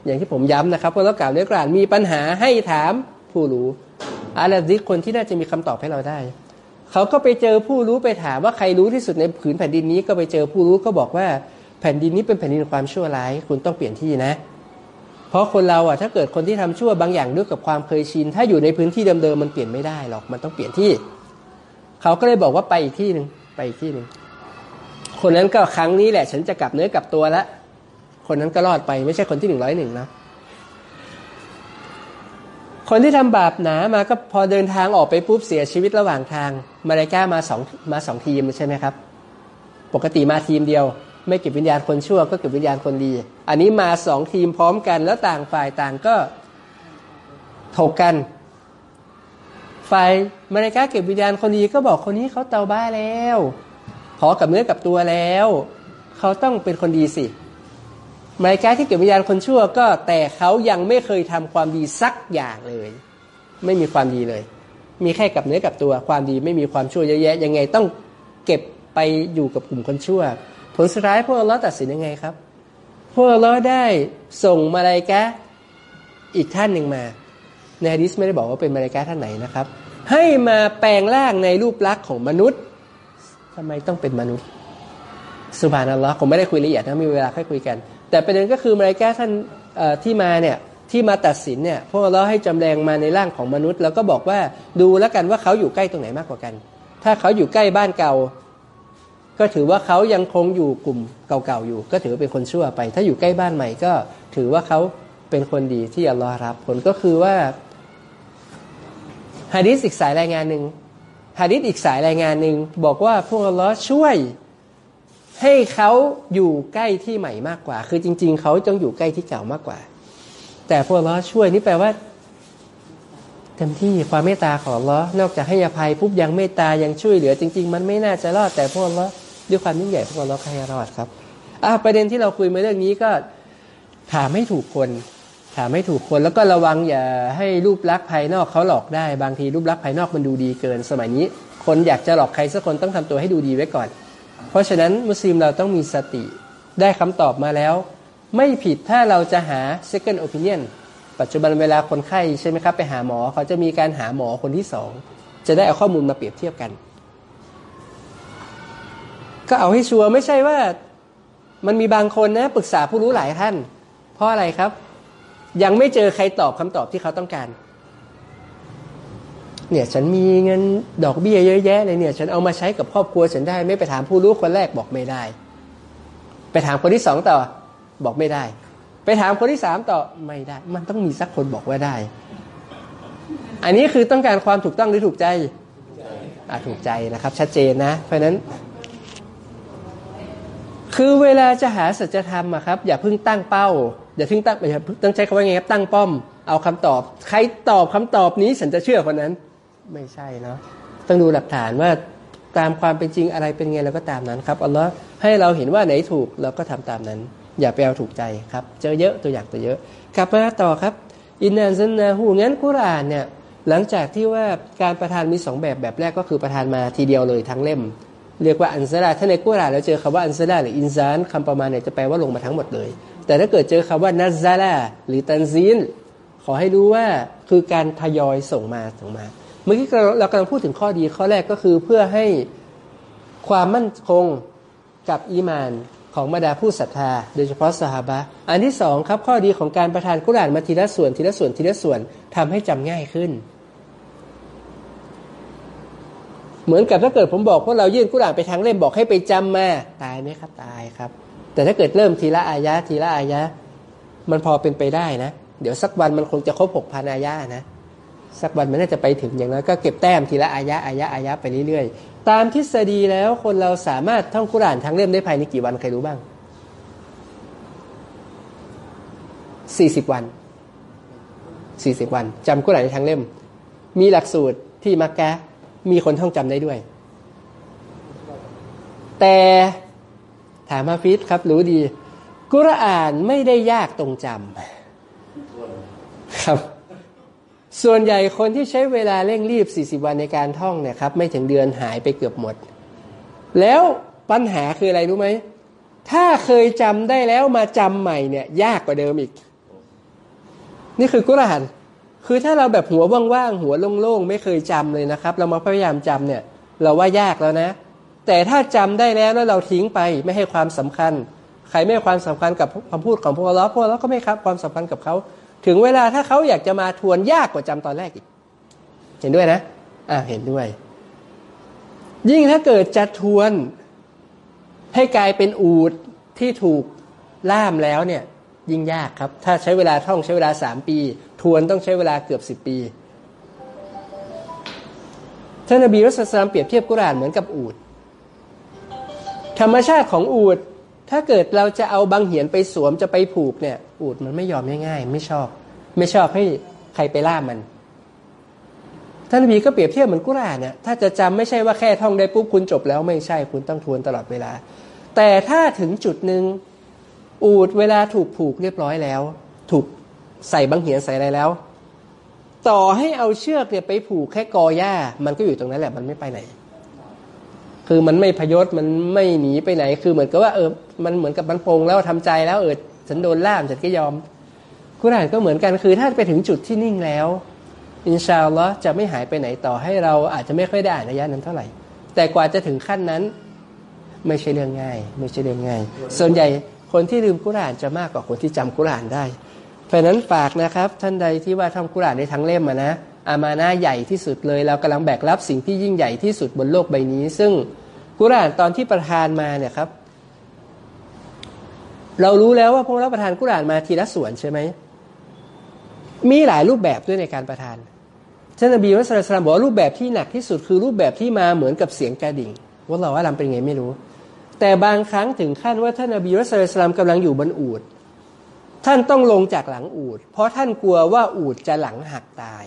อย่างที่ผมย้ำนะครับเพราะเรากล่าวเรื่องกลางมีปัญหาให้ถามผู้รู้อาลาดิคนที่น่าจะมีคำตอบให้เราได้ เขาก็ไปเจอผู้รู้ไปถามว่าใครรู้ที่สุดในผืนแผ่นดินนี้ก็ไปเจอผู้รู้ก็บอกว่าแผ่นดินนี้เป็นแผ่นดินความชั่วร้าย คุณต้องเปลี่ยนที่นะ เพราะคนเราอะถ้าเกิดคนที่ทำชั่วบางอย่างด้วยกับความเคยชิน ถ้าอยู่ในพื้นที่เดิมๆมันเปลี่ยนไม่ได้หรอกมันต้องเปลี่ยนที่ เขาก็เลยบอกว่าไปอีกที่หนึ่งไปอีกที่หนึ่งคนนั้นก็ครั้งนี้แหละ ฉันจะกลับเนื้อกลับตัวล้วคนนั้นก็รอดไปไม่ใช่คนที่หนึ่งร้อยหนึ่งนะคนที่ทำบาปหนามาก็พอเดินทางออกไปปุ๊บเสียชีวิตระหว่างทาง มาเลก้ามาสองมาสองทีมใช่ไหมครับ ปกติมาทีมเดียว ไม่เก็บวิญญาณคนชั่ว ก็เก็บวิญญาณคนดี อันนี้มาสองทีมพร้อมกัน แล้วต่างฝ่ายต่างก็ถกกัน ฝ่ายมาเลก้าเก็บวิญญาณคนดีก็บอกคนนี้เขาเตาบ้าแล้วขอกับเนื้อกับตัวแล้ว เขาต้องเป็นคนดีสิมาเลก้าที่เก็บวิญญาณคนชั่วก็แต่เขายังไม่เคยทำความดีสักอย่างเลย ไม่มีความดีเลย มีแค่กับเนื้อกับตัว ความดีไม่มีความชั่วเยอะแยะ ยังไงต้องเก็บไปอยู่กับกลุ่มคนชั่ว ผลสุดท้ายพวกเราตัดสินยังไงครับ พวกเราได้ส่งมาลายกะอีกท่านหนึ่งมา ในฮะดิษไม่ได้บอกว่าเป็นมาลายกะท่านไหนนะครับ ให้มาแปลงร่างในรูปลักษณ์ของมนุษย์ทำไมต้องเป็นมนุษย์สุบานัลลอฮ์ผมไม่ได้คุยละเอียดนะมีเวลาค่อยคุยกัน แต่ประเด็นก็คือมาลายกะท่านที่มาเนี่ย ที่มาตัดสินเนี่ยพวกเราให้จำแรงมาในร่างของมนุษย์ แล้วก็บอกว่าดูแล้วกันว่าเขาอยู่ใกล้ตรงไหนมากกว่ากัน ถ้าเขาอยู่ใกล้บ้านเก่า ก็ถือว่าเขายังคงอยู่กลุ่มเก่าๆอยู่ ก็ถือเป็นคนชั่วไป ถ้าอยู่ใกล้บ้านใหม่ก็ถือว่าเขาเป็นคนดีที่อัลลอฮ์รับผลก็คือว่าฮะดิษอีกสายรายงานหนึ่งฮะดิษอีกสายรายงานหนึ่งบอกว่าพวกอัลลอฮ์ช่วยให้เขาอยู่ใกล้ที่ใหม่มากกว่า คือจริง ๆ เขาจงอยู่ใกล้ที่เก่ามากกว่า แต่พวกลลอช่วยนี่แปลว่าเต็มที่ความเมตตาของลลอนอกจากให้อภัยปุ๊บยังเมตตายังช่วยเหลือ จริง ๆ มันไม่น่าจะรอดแต่พวกลลอด้วยความยิ่งใหญ่พวกลลอให้รอดครับอะประเด็นที่เราคุยมาเรื่องนี้ก็ถามให้ถูกคน ถามให้ถูกคนแล้วก็ระวังอย่าให้รูปลักษณ์ภายนอกเขาหลอกได้ บางทีรูปลักษณ์ภายนอกมันดูดีเกิน สมัยนี้ คนอยากจะหลอกใครสักคนต้องทำตัวให้ดูดีไว้ก่อน เพราะฉะนั้นมุสลิมเราต้องมีสติได้คำตอบมาแล้ว ไม่ผิดถ้าเราจะหา second opinion ปัจจุบันเวลาคนไข้ใช่ไหมครับ ไปหาหมอเขาจะมีการหาหมอคนที่สองจะได้เอาข้อมูลมาเปรียบเทียบกัน ก็เอาให้ชัวร์ไม่ใช่ว่ามันมีบางคนนะปรึกษาผู้รู้หลายท่าน เพราะอะไรครับ ยังไม่เจอใครตอบคำตอบที่เขาต้องการ เนี่ยฉันมีเงินดอกเบี้ยเยอะแยะเลยเนี่ยฉันเอามาใช้กับครอบครัวฉันได้ ไม่ไปถามผู้รู้คนแรกบอกไม่ได้ ไปถามคนที่สองต่อ บอกไม่ได้ ไปถามคนที่สามต่อไม่ได้ มันต้องมีสักคนบอกว่าได้ อันนี้คือต้องการความถูกต้องหรือถูกใจอ่าถูกใจนะครับ ชัดเจนนะ เพราะนั้น คือเวลาจะหาสัจธรรมอะครับ อย่าเพิ่งตั้งเป้า อย่าเพิ่งตั้งอย่าต้องใช้คำว่าไงครับตั้งป้อม เอาคำตอบ ใครตอบคำตอบนี้ฉันจะเชื่อคนนั้น ไม่ใช่เนาะต้องดูหลักฐานว่าตามความเป็นจริงอะไรเป็นไงเราก็ตามนั้นครับอัลลอฮ์ให้เราเห็นว่าไหนถูกเราก็ทำตามนั้น อย่าไปเอาถูกใจครับเจอเยอะตัวอย่างตัวเยอะ กลับมาต่อครับอินนันซันนาหูงั้นกุรานเนี่ยหลังจากที่ว่าการประทานมีสองแบบแบบแรกก็คือประทานมาทีเดียวเลยทั้งเล่ม เรียกว่าอันซาลาถ้าในกุรานเราเจอคำว่าอันซาลาหรืออินซานคำประมาณเนี่ยจะแปลว่าลงมาทั้งหมดเลย แต่ถ้าเกิดเจอคำว่านัซซาลาหรือตันซีนขอให้รู้ว่าคือการทยอยส่งมาส่งมา เมื่อกี้เรากำลังพูดถึงข้อดีข้อแรกก็คือเพื่อให้ความมั่นคงกับอีมาน ของบรรดาผู้ศรัทธา โดยเฉพาะสหบะอันที่สองครับข้อดีของการประทานกุรานมาทีละส่วนทีละส่วนทีละส่วนทำให้จำง่ายขึ้น เหมือนกับถ้าเกิดผมบอกพวกเรายื่นกุรานไปทางเล่มบอกให้ไปจำมาตายไหมครับตายครับ แต่ถ้าเกิดเริ่มทีละอายะทีละอายะ มันพอเป็นไปได้นะ เดี๋ยวสักวันมันคงจะครบหกพันอายะนะสักวันมันน่าจะไปถึงอย่างน้อยก็เก็บแต้มทีละอายะอายะอายะไปเรื่อย ตามทฤษฎีแล้วคนเราสามารถท่องกุรานทางเล่มได้ภายในกี่วันใครรู้บ้างสี่สิบวันสี่สิบวันจำกุรานทางเล่ม มีหลักสูตรที่มักกะมีคนท่องจำได้ด้วย แต่ถามมาฟิตครับรู้ดี กุรานไม่ได้ยากตรงจำครับ ส่วนใหญ่คนที่ใช้เวลาเร่งรีบ 40 วันในการท่องเนี่ยครับไม่ถึงเดือนหายไปเกือบหมด แล้วปัญหาคืออะไรรู้ไหม ถ้าเคยจำได้แล้วมาจำใหม่เนี่ยยากกว่าเดิมอีก นี่คือกุรอานคือถ้าเราแบบหัวว่างๆหัวโล่งๆไม่เคยจำเลยนะครับ เรามาพยายามจำเนี่ย เราว่ายากแล้วนะ แต่ถ้าจำได้แล้วแล้วเราทิ้งไปไม่ให้ความสำคัญ ใครไม่ให้ความสำคัญกับคำพูดของพวกเราพวกเราก็ไม่ครับความสำคัญกับเขา ถึงเวลาถ้าเขาอยากจะมาทวนยากกว่าจำตอนแรกอีก เห็นด้วยนะ อ่าเห็นด้วย ยิ่งถ้าเกิดจะทวนให้กลายเป็นอูดที่ถูกล่ามแล้วเนี่ย ยิ่งยากครับ ถ้าใช้เวลาท่องใช้เวลาสามปี ทวนต้องใช้เวลาเกือบสิบปีท่านนบีรัสลามเปรียบเทียบกุรานเหมือนกับอูดธรรมชาติของอูด ถ้าเกิดเราจะเอาบางเหียนไปสวมจะไปผูกเนี่ย อูดมันไม่ยอมง่ายๆ ไม่ชอบ ไม่ชอบให้ใครไปล่ามัน ท่านนบีก็เปรียบเทียบเหมือนกุรอานเนี่ยถ้าจะจำไม่ใช่ว่าแค่ท่องได้ปุ๊บคุณจบแล้วไม่ใช่คุณต้องทวนตลอดเวลา แต่ถ้าถึงจุดหนึ่งอูดเวลาถูกผูกเรียบร้อยแล้ว ถูกใส่บางเหียนใส่อะไรแล้ว ต่อให้เอาเชือกเนี่ยไปผูกแค่กอหญ้ามันก็อยู่ตรงนั้นแหละมันไม่ไปไหน คือมันไม่พยศมันไม่หนีไปไหน คือเหมือนกับว่าเออมันเหมือนกับมันปรงแล้วทำใจแล้วเออฉันโดนล่ามฉันก็ยอมกุรานก็เหมือนกันคือถ้าไปถึงจุดที่นิ่งแล้วอินชาอัลลอฮ์จะไม่หายไปไหนต่อให้เราอาจจะไม่ค่อยได้อ่านระยะนั้นเท่าไหร่ แต่กว่าจะถึงขั้นนั้น ไม่ใช่เรื่องง่าย ไม่ใช่เรื่องง่าย ส่วนใหญ่คนที่ลืมกุรานจะมากกว่าคนที่จำกุรานได้ เพราะนั้นฝากนะครับ ท่านใดที่ว่าทำกุรานในทั้งเล่มมานะ อามานะใหญ่ที่สุดเลย เรากำลังแบกรับสิ่งที่ยิ่งใหญ่ที่สุดบนโลกใบนี้ ซึ่งกุรานตอนที่ประทานมาเนี่ยครับ เรารู้แล้วว่าพวกเราประทานกุรานมาทีละส่วนใช่ไหมมีหลายรูปแบบด้วยในการประทานท่านนบีมุสลิมบอกว่ารูปแบบที่หนักที่สุดคือรูปแบบที่มาเหมือนกับเสียงกระดิ่งว่าเราว่าลำเป็นไงไม่รู้ แต่บางครั้งถึงขั้นว่าท่านนบีมุสลิมกำลังอยู่บนอูดท่านต้องลงจากหลังอูดเพราะท่านกลัวว่าอูดจะหลังหักตาย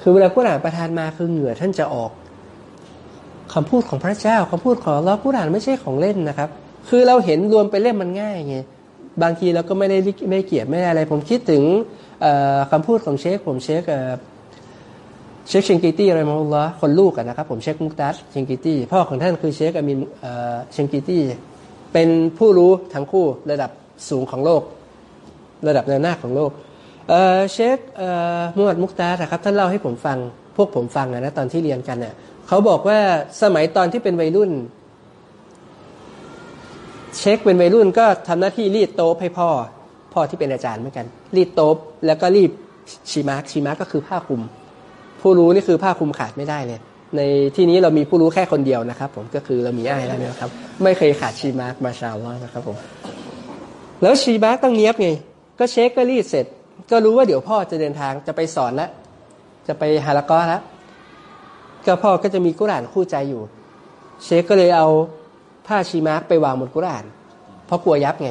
คือเวลากุรานประทานมาคือเหงื่อท่านจะออกคำพูดของพระเจ้าคำพูดของเรากุรานไม่ใช่ของเล่นนะครับ คือเราเห็นรวมไปเล่มมันง่ายไงบางทีเราก็ไม่ได้ไม่เกียดไม่ได้อะไร ผมคิดถึงคำพูดของเชคผมเชคเชคเชงกิตี้อะไรมาอุลละคนลูกนะครับ ผมเชคมุกตัสเชงกิตี้พ่อของท่านคือเชคอามินเชงกิตี้เป็นผู้รู้ทั้งคู่ระดับสูงของโลก ระดับแนวหน้าของโลก เชคมุฮัมมัดมุกตัสครับท่านเล่าให้ผมฟังพวกผมฟังนะตอนที่เรียนกันเนี่ยเขาบอกว่าสมัยตอนที่เป็นวัยรุ่น เชคเป็นวัยรุ่นก็ทำหน้าที่รีดโต๊ปให้พ่อ พ่อที่เป็นอาจารย์เหมือนกัน รีดโต๊ปแล้วก็รีบชีมาร์กชีมาร์กก็คือผ้าคลุม ผู้รู้นี่คือผ้าคลุมขาดไม่ได้เลย ในที่นี้เรามีผู้รู้แค่คนเดียวนะครับ ผมก็คือเรามีไอ้แล้วนะครับ ไม่เคยขาดชีมาร์กما شاء اللهนะครับผมแล้วชีมาร์กต้องเนี้ยบไง ก็เชคก็รีดเสร็จ ก็รู้ว่าเดี๋ยวพ่อจะเดินทางจะไปสอนแล้วจะไปฮาละกอแล้วก็พ่อก็จะมีกุรานคู่ใจอยู่ เชคก็เลยเอาผ้าชีมาร์กไปวางบนกุรานเพราะกลัวยับไง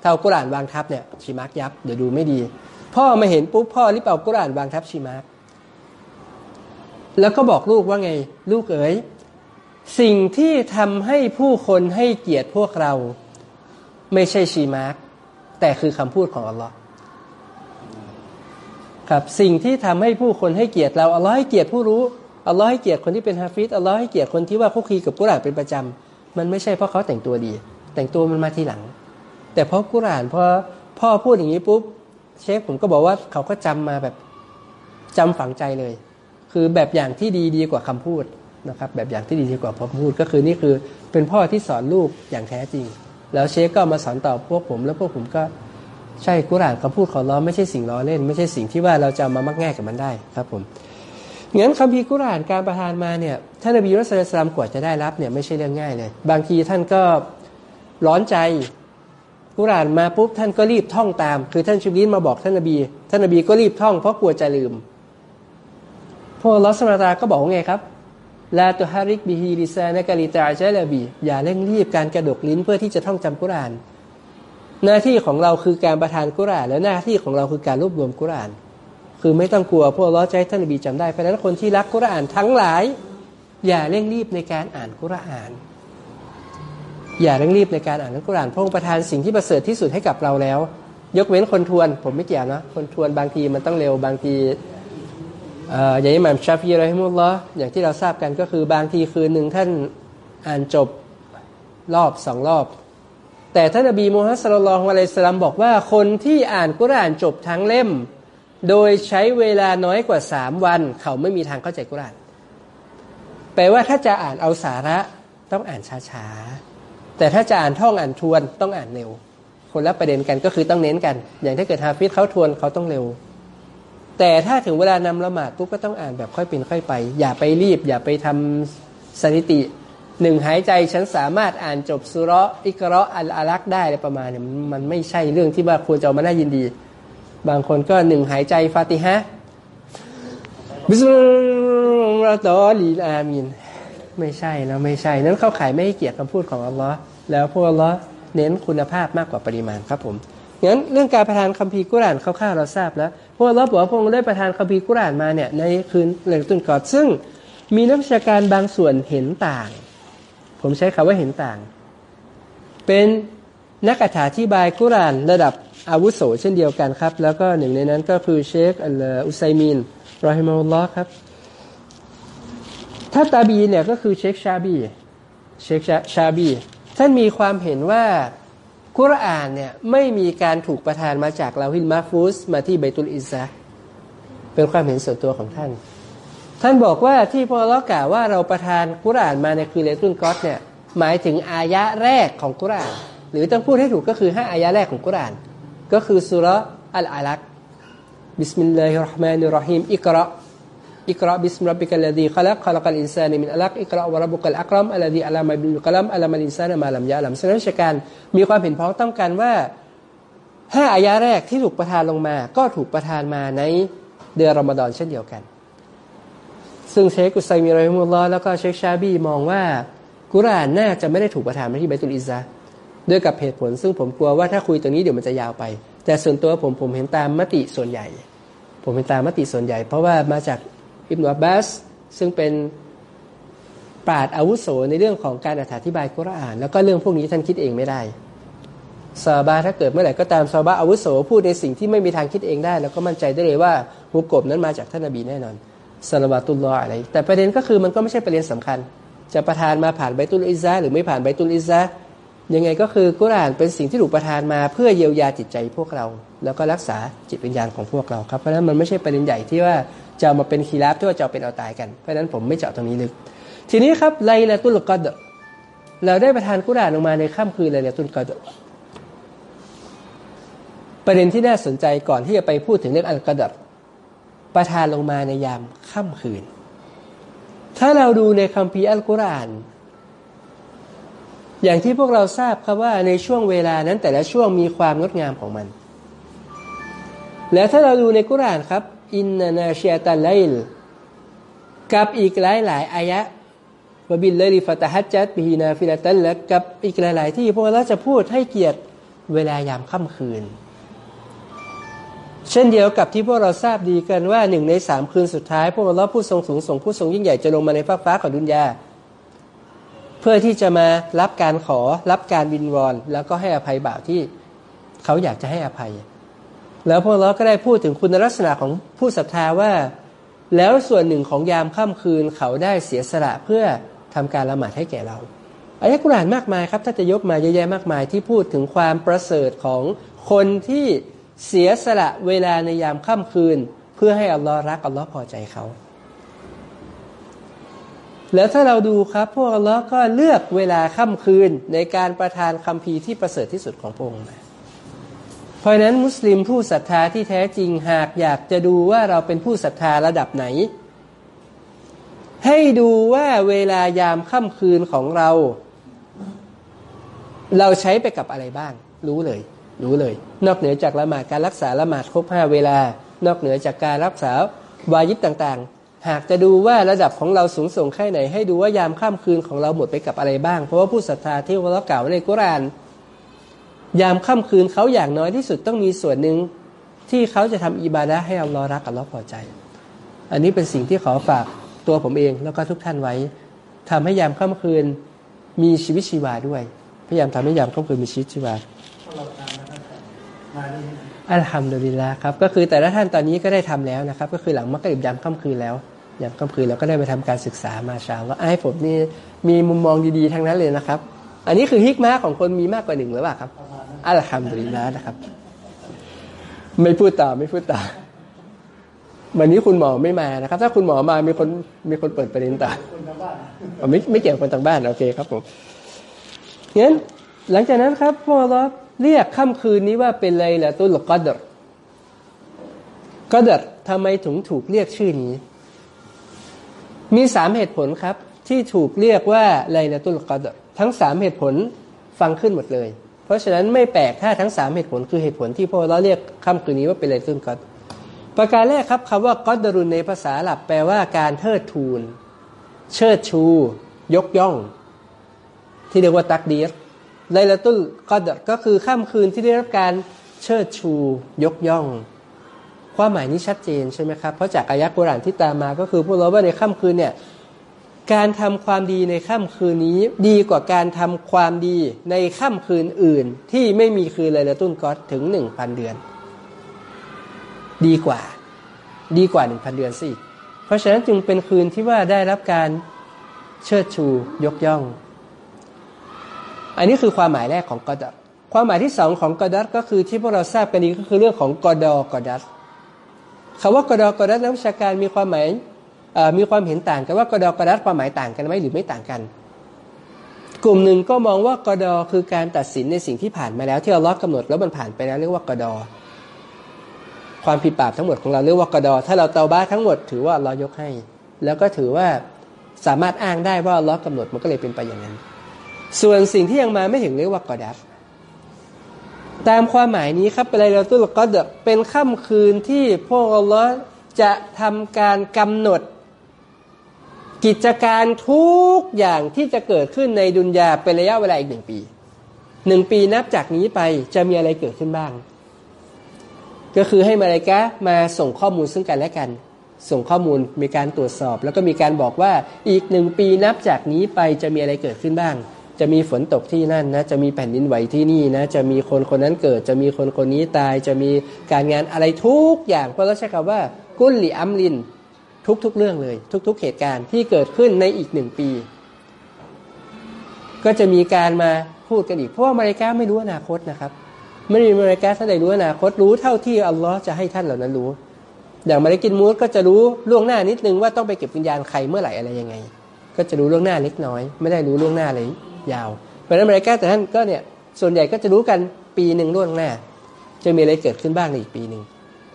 ถ้าเอากุรานวางทับเนี่ยชีมาร์กยับเดี๋ยวดูไม่ดี พ่อมาเห็นปุ๊บพ่อรีบเอากุรานวางทับชีมาร์กแล้วก็บอกลูกว่าไง ลูกเอ๋ยสิ่งที่ทำให้ผู้คนให้เกียรติพวกเรา ไม่ใช่ชีมาร์กแต่คือคำพูดของอัลลอฮ์ ครับสิ่งที่ทำให้ผู้คนให้เกียรติเราอัลลอฮ์ให้เกียรติผู้รู้อัลลอฮ์ให้เกียรติคนที่เป็นฮาฟิซอัลลอฮ์ให้เกียรติคนที่ว่าคุกคีกับกุรานเป็นประจำมันไม่ใช่เพราะเขาแต่งตัวดี แต่งตัวมันมาทีหลัง แต่เพราะกุรานพอพ่อพูดอย่างนี้ปุ๊บเชฟผมก็บอกว่าเขาก็จำมาแบบจำฝังใจเลย คือแบบอย่างที่ดีดีกว่าคำพูดนะครับแบบอย่างที่ดีดีกว่าคำพูดก็คือนี่คือเป็นพ่อที่สอนลูกอย่างแท้จริง แล้วเชฟก็มาสอนต่อพวกผมแล้วพวกผมก็ ใช่กุรานคำพูดของเราไม่ใช่สิ่งล้อเล่น ไม่ใช่สิ่งที่ว่าเราจะมามักง่ายกับมันได้ครับผมงั้นคัมภีร์กุรานการประทานมาเนี่ยท่านนบีมุสลิมกว่าจะได้รับเนี่ยไม่ใช่เรื่องง่ายเลย บางทีท่านก็ร้อนใจกุรานมาปุ๊บท่านก็รีบท่องตาม คือท่านชิบลินมาบอกท่านนบี ท่านนบีก็รีบท่องเพราะกลัวจะลืมพวกลอสมาตาก็บอกว่าไงครับลาตุฮาริกบิฮิลิซานกาลิตาเจลบีอย่าเร่งรีบการกระดกลิ้นเพื่อที่จะท่องจำกุราน หน้าที่ของเราคือการประทานกุรานและหน้าที่ของเราคือการรวบรวมกุราน คือไม่ต้องกลัวพวกล้อใจท่านนบีจำได้เพราะนั้นคนที่รักกุรานทั้งหลาย อย่าเร่งรีบในการอ่านกุราน อย่าเร่งรีบในการอ่านกุรานพระองค์ประทานสิ่งที่ประเสริฐที่สุดให้กับเราแล้ว ยกเว้นคนทวน ผมไม่เกี่ยวนะคนทวนบางทีมันต้องเร็วบางทีอย่างนี้มามชาฟีอะไรให้มุลลออย่างที่เราทราบกันก็คือบางทีคืนหนึ่งท่านอ่านจบรอบสองรอบ แต่ท่านอบีมูฮัมมัดสุลลัลอะลัยสลามบอกว่าคนที่อ่านกุรานจบทั้งเล่ม โดยใช้เวลาน้อยกว่าสามวัน เขาไม่มีทางเข้าใจกุราน แปลว่าถ้าจะอ่านเอาสาระต้องอ่านช้าๆ แต่ถ้าจะอ่านท่องอ่านทวนต้องอ่านเร็ว คนละประเด็นกันก็คือต้องเน้นกัน อย่างถ้าเกิดฮาฟิซเขาทวนเขาต้องเร็ว แต่ถ้าถึงเวลานำละหมาดปุ๊บก็ต้องอ่านแบบค่อยเป็นค่อยไป อย่าไปรีบ อย่าไปทำสถิติ หนึ่งหายใจฉันสามารถอ่านจบสุรอิกราอัลอาลักได้อะไรประมาณเนี่ยมันไม่ใช่เรื่องที่ว่าควรจะมาน่ายินดี บางคนก็หนึ่งหายใจฟาติฮะบิสมิลลาห์ตอลีอามินไม่ใช่นะไม่ใช่นั้นเขาขายไม่ให้เกียรติคำพูดของอัลลอฮ์แล้วพวกอัลลอฮ์เน้นคุณภาพมากกว่าปริมาณครับผมงั้นเรื่องการประทานคัมภีร์กุรานคร่าวๆเราทราบแล้วพวกเราบอกว่าพระองค์ได้ประทานคัมภีร์กุรานมาเนี่ยในคืนเหลืองตุนกอดซึ่งมีนักวิชาการบางส่วนเห็นต่าง ผมใช้คำว่าเห็นต่าง เป็นนักอธิบายกุรานระดับอาวุโสเช่นเดียวกันครับ แล้วก็หนึ่งในนั้นก็คือเชคอัลอุไซมินรอฮิมาุลลอฮ์ครับ ถ้าตาบีเนี่ยก็คือเชคชาบีเชคชาบีท่านมีความเห็นว่ากุรอานเนี่ยไม่มีการถูกประทานมาจากลาฮินมาฟูสมาที่ไบตุลอิซะเป็นความเห็นส่วนตัวของท่าน ท่านบอกว่าที่พอเรากล่าวว่าเราประทานกุรานมาในคืนเลตุนกอสเนี่ยหมายถึงอายะแรกของกุราน หรือต้องพูดให้ถูกก็คือห้าอายะแรกของกุราน ก็คือสุรอัลอาลักบิสมิลลาฮิรราะห์มานิรราะฮีมอิกราอิกราบิสมิลรับบิกัลลดีขลักขลักอัลอินซานีมินอัลักอิกราอัลรับบุกัลอักรัมอัลลดีอัลลามาบิลกลัมอัลลามัลอินซานมาลัมยะลัมฉะนั้นราชการมีความเห็นพ้องต้องกันว่าห้าอายะแรกที่ถูกประทานลงมา ก็ถูกประทานมาในเดือนรอมฎอนเช่นเดียวกัน ซึ่งเชคกุไซมีรอยมุลลอแล้วก็เชคชาบีมองว่ากุรานน่าจะไม่ได้ถูกประทานมาที่ไบตุลอิซะด้วยกับเหตุผล ซึ่งผมกลัวว่าถ้าคุยตรงนี้เดี๋ยวมันจะยาวไป แต่ส่วนตัวผมผมเห็นตามมติส่วนใหญ่ ผมเห็นตามมติส่วนใหญ่ เพราะว่ามาจากอิบนุอับบาสซึ่งเป็นปราดอาวุโสในเรื่องของการอธิบายกุราน แล้วก็เรื่องพวกนี้ท่านคิดเองไม่ได้ซาบาถ้าเกิดเมื่อไหร่ก็ตามซาบาอาวุโสพูดในสิ่งที่ไม่มีทางคิดเองได้ แล้วก็มั่นใจได้เลยว่าฮุกกบนั้นมาจากท่านนบีแน่นอน สลาวาตุลลออะไรแต่ประเด็นก็คือมันก็ไม่ใช่ประเด็นสำคัญ จะประทานมาผ่านใบตุลอิซาหรือไม่ผ่านใบตุลอิซายังไงก็คือกุรานเป็นสิ่งที่ถูกประทานมาเพื่อเยียวยาจิตใจพวกเรา แล้วก็รักษาจิตวิญญาณของพวกเราครับเพราะฉะนั้นมันไม่ใช่ประเด็นใหญ่ที่ว่าจะมาเป็นคีราฟที่ว่าจะเป็นเอาตายกันเพราะนั้นผมไม่เจาะตรงนี้ลึก ทีนี้ครับไลลาตุลกอดเราได้ประทานกุรานออกมาในค่ำคืนไลลาตุลกอดประเด็นที่น่าสนใจก่อนที่จะไปพูดถึงเรื่องالقدر ประทานลงมาในยามค่ำคืน ถ้าเราดูในคัมภีร์อัลกุรอาน อย่างที่พวกเราทราบครับว่าในช่วงเวลานั้นแต่ละช่วงมีความงดงามของมัน แล้วถ้าเราดูในกุรานครับ إن ناشئة الليل กับอีกหลายหลายอายะومن الليل فتهجد به نافلة لك กับอีกหลาย ๆ ที่พวกเราจะพูดให้เกียรติเวลายามค่ำคืน เช่นเดียวกับที่พวกเราทราบดีกันว่าหนึ่งในสามคืนสุดท้าย พวกเราผู้ทรงสูงส่งผู้ทรงยิ่งใหญ่จะลงมาในฟ้าฟ้าของดุนยา เพื่อที่จะมารับการขอรับการวินวอนแล้วก็ให้อภัยบาปที่เขาอยากจะให้อภัย แล้วพวกเราก็ได้พูดถึงคุณลักษณะของผู้ศรัทธาว่า แล้วส่วนหนึ่งของยามค่ำคืนเขาได้เสียสละเพื่อทำการละหมาดให้แก่เราอายะกุรานมากมายครับ ถ้าจะยกมาเยอะแยะมากมายที่พูดถึงความประเสริฐของคนที่ เสียสละเวลาในยามค่ำคืน เพื่อให้อัลลอฮ์รักอัลลอฮ์พอใจเขา แล้วถ้าเราดูครับ พวกอัลลอฮ์ก็เลือกเวลาค่ำคืนในการประทานคัมภีร์ที่ประเสริฐที่สุดของพระองค์มาเพราะนั้นมุสลิมผู้ศรัทธาที่แท้จริงหากอยากจะดูว่าเราเป็นผู้ศรัทธาระดับไหน ให้ดูว่าเวลายามค่ำคืนของเรา เราใช้ไปกับอะไรบ้าง รู้เลย รู้เลย นอกเหนือจากละหมาดการรักษาละหมาดครบห้าเวลา นอกเหนือจากการรักษาวายิบต่างๆ หากจะดูว่าระดับของเราสูงส่งแค่ไหน ให้ดูว่ายามค่ำคืนของเราหมดไปกับอะไรบ้าง เพราะว่าผู้ศรัทธาที่เรากล่าวในกุราน ยามค่ำคืนเขาอย่างน้อยที่สุดต้องมีส่วนหนึ่งที่เขาจะทำอิบาดะให้อัลลอฮ์รักอัลลอฮ์พอใจ อันนี้เป็นสิ่งที่ขอฝากตัวผมเองแล้วก็ทุกท่านไว้ทำให้ยามค่ำคืนมีชีวิตชีวาด้วย พยายามทำให้ยามค่ำคืนมีชีวิตชีวา อัลฮัมดุลิลละครับก็คือแต่ละท่านตอนนี้ก็ได้ทำแล้วนะครับ ก็คือหลังมักริบยามค่ำคืนแล้วยามค่ำคืนเราก็ได้ไปทำการศึกษามาชาแล้วให้ผมนี่มีมุมมองดีๆทั้งนั้นเลยนะครับ อันนี้คือฮิกมาของคนมีมากกว่าหนึ่งหรือเปล่าครับอัลฮัมดุลิลละนะครับ ไม่พูดต่อไม่พูดต่อวันนี้คุณหมอไม่มานะครับ ถ้าคุณหมอมามีคนมีคนเปิดประเด็นต่อไม่ไม่เกี่ยวกับคนทางบ้านโอเคครับผมงั้นหลังจากนั้นครับพอเรา เรียกค่ำคืนนี้ว่าเป็นไลละตุลกอดรกอดรทำไมถึงถูกเรียกชื่อนี้ มีสามเหตุผลครับ ที่ถูกเรียกว่าไลละตุลกอดรทั้งสามเหตุผลฟังขึ้นหมดเลย เพราะฉะนั้นไม่แปลกถ้าทั้งสามเหตุผลคือเหตุผลที่พอเราเรียกค่ำคืนนี้ว่าเป็นไลละตุลกอดรประการแรกครับคำว่ากอดดรุนในภาษาหลับแปลว่าการเทิดทูน เชิดชู ยกย่อง ที่เรียกว่าตักดีร ไลลาตุลกอดก็คือค่ำคืนที่ได้รับการเชิดชูยกย่อง ความหมายนี้ชัดเจนใช่ไหมครับเพราะจากอายะกุรานที่ตามมาก็คือพวกเราว่าในค่ำคืนเนี่ยการทำความดีในค่ำคืนนี้ดีกว่าการทำความดีในค่ำคืนอื่น ที่ไม่มีคืนไลลาตุลกอดถึงหนึ่งพันเดือน ดีกว่าดีกว่าหนึ่งพันเดือนสิเพราะฉะนั้นจึงเป็นคืนที่ว่าได้รับการเชิดชูยกย่อง อันนี้คือความหมายแรกของกอดัตความหมายที่สองของกอดัตก็คือที่พวกเราทราบกันดีก็คือเรื่องของกอดอกอดัตคำว่ากอดอกอดัตนักวิชาการมีความหมายมีความเห็นต่างกันว่ากอดอกอดัตความหมายต่างกันไหมหรือไม่ต่างกัน กลุ่มหนึ่งก็มองว่ากอดอคือการตัดสินในสิ่งที่ผ่านมาแล้วที่เราล็อกกำหนดแล้วมันผ่านไปแล้วเรียกว่ากอดอความผิดบาปทั้งหมดของเราเรียกว่ากระดอถ้าเราเตาบ้าทั้งหมดถือว่าเรายกให้ แล้วก็ถือว่าสามารถอ้างได้ว่าล็อกกำหนดมันก็เลยเป็นไปอย่างนั้น ส่วนสิ่งที่ยังมาไม่ถึงเรียกว่ากอดัฟตามความหมายนี้ครับเป็นอะไรเราตุลกอดเป็นค่ำคืนที่พวกเราจะทำการกำหนด กิจการทุกอย่างที่จะเกิดขึ้นในดุนยาเป็นระยะเวลาอีกหนึ่งปีหนึ่งปีนับจากนี้ไปจะมีอะไรเกิดขึ้นบ้าง ก็คือให้มาลายกะมาส่งข้อมูลซึ่งกันและกัน ส่งข้อมูลมีการตรวจสอบ แล้วก็มีการบอกว่าอีกหนึ่งปีนับจากนี้ไปจะมีอะไรเกิดขึ้นบ้าง จะมีฝนตกที่นั่นนะ จะมีแผ่นดินไหวที่นี่นะ จะมีคนคนนั้นเกิด จะมีคนคนนี้ตาย จะมีการงานอะไรทุกอย่าง เพราะเราใช้คำว่า กุลลีอัมลิน ทุกๆเรื่องเลย ทุก ๆ เหตุการณ์ที่เกิดขึ้นในอีกหนึ่งปี ก็จะมีการมาพูดกันอีก เพราะว่ามาริกาไม่รู้อนาคตนะครับ ไม่มีมาริกาท่านใดรู้อนาคตรู้เท่าที่อัลลอฮ์จะให้ท่านเหล่านั้นรู้ อย่างมาริกินมูสก็จะรู้ล่วงหน้านิดนึงว่าต้องไปเก็บวิญญาณใครเมื่อไหร่อะไรยังไง ก็จะรู้ล่วงหน้าเล็กน้อย ไม่ได้รู้ล่วงหน้าเลย ยาว เพราะนั้นมริกาแต่ท่านก็เนี่ยส่วนใหญ่ก็จะรู้กันปีหนึ่งล่วงหน้า จะมีอะไรเกิดขึ้นบ้างในอีกปีหนึ่ง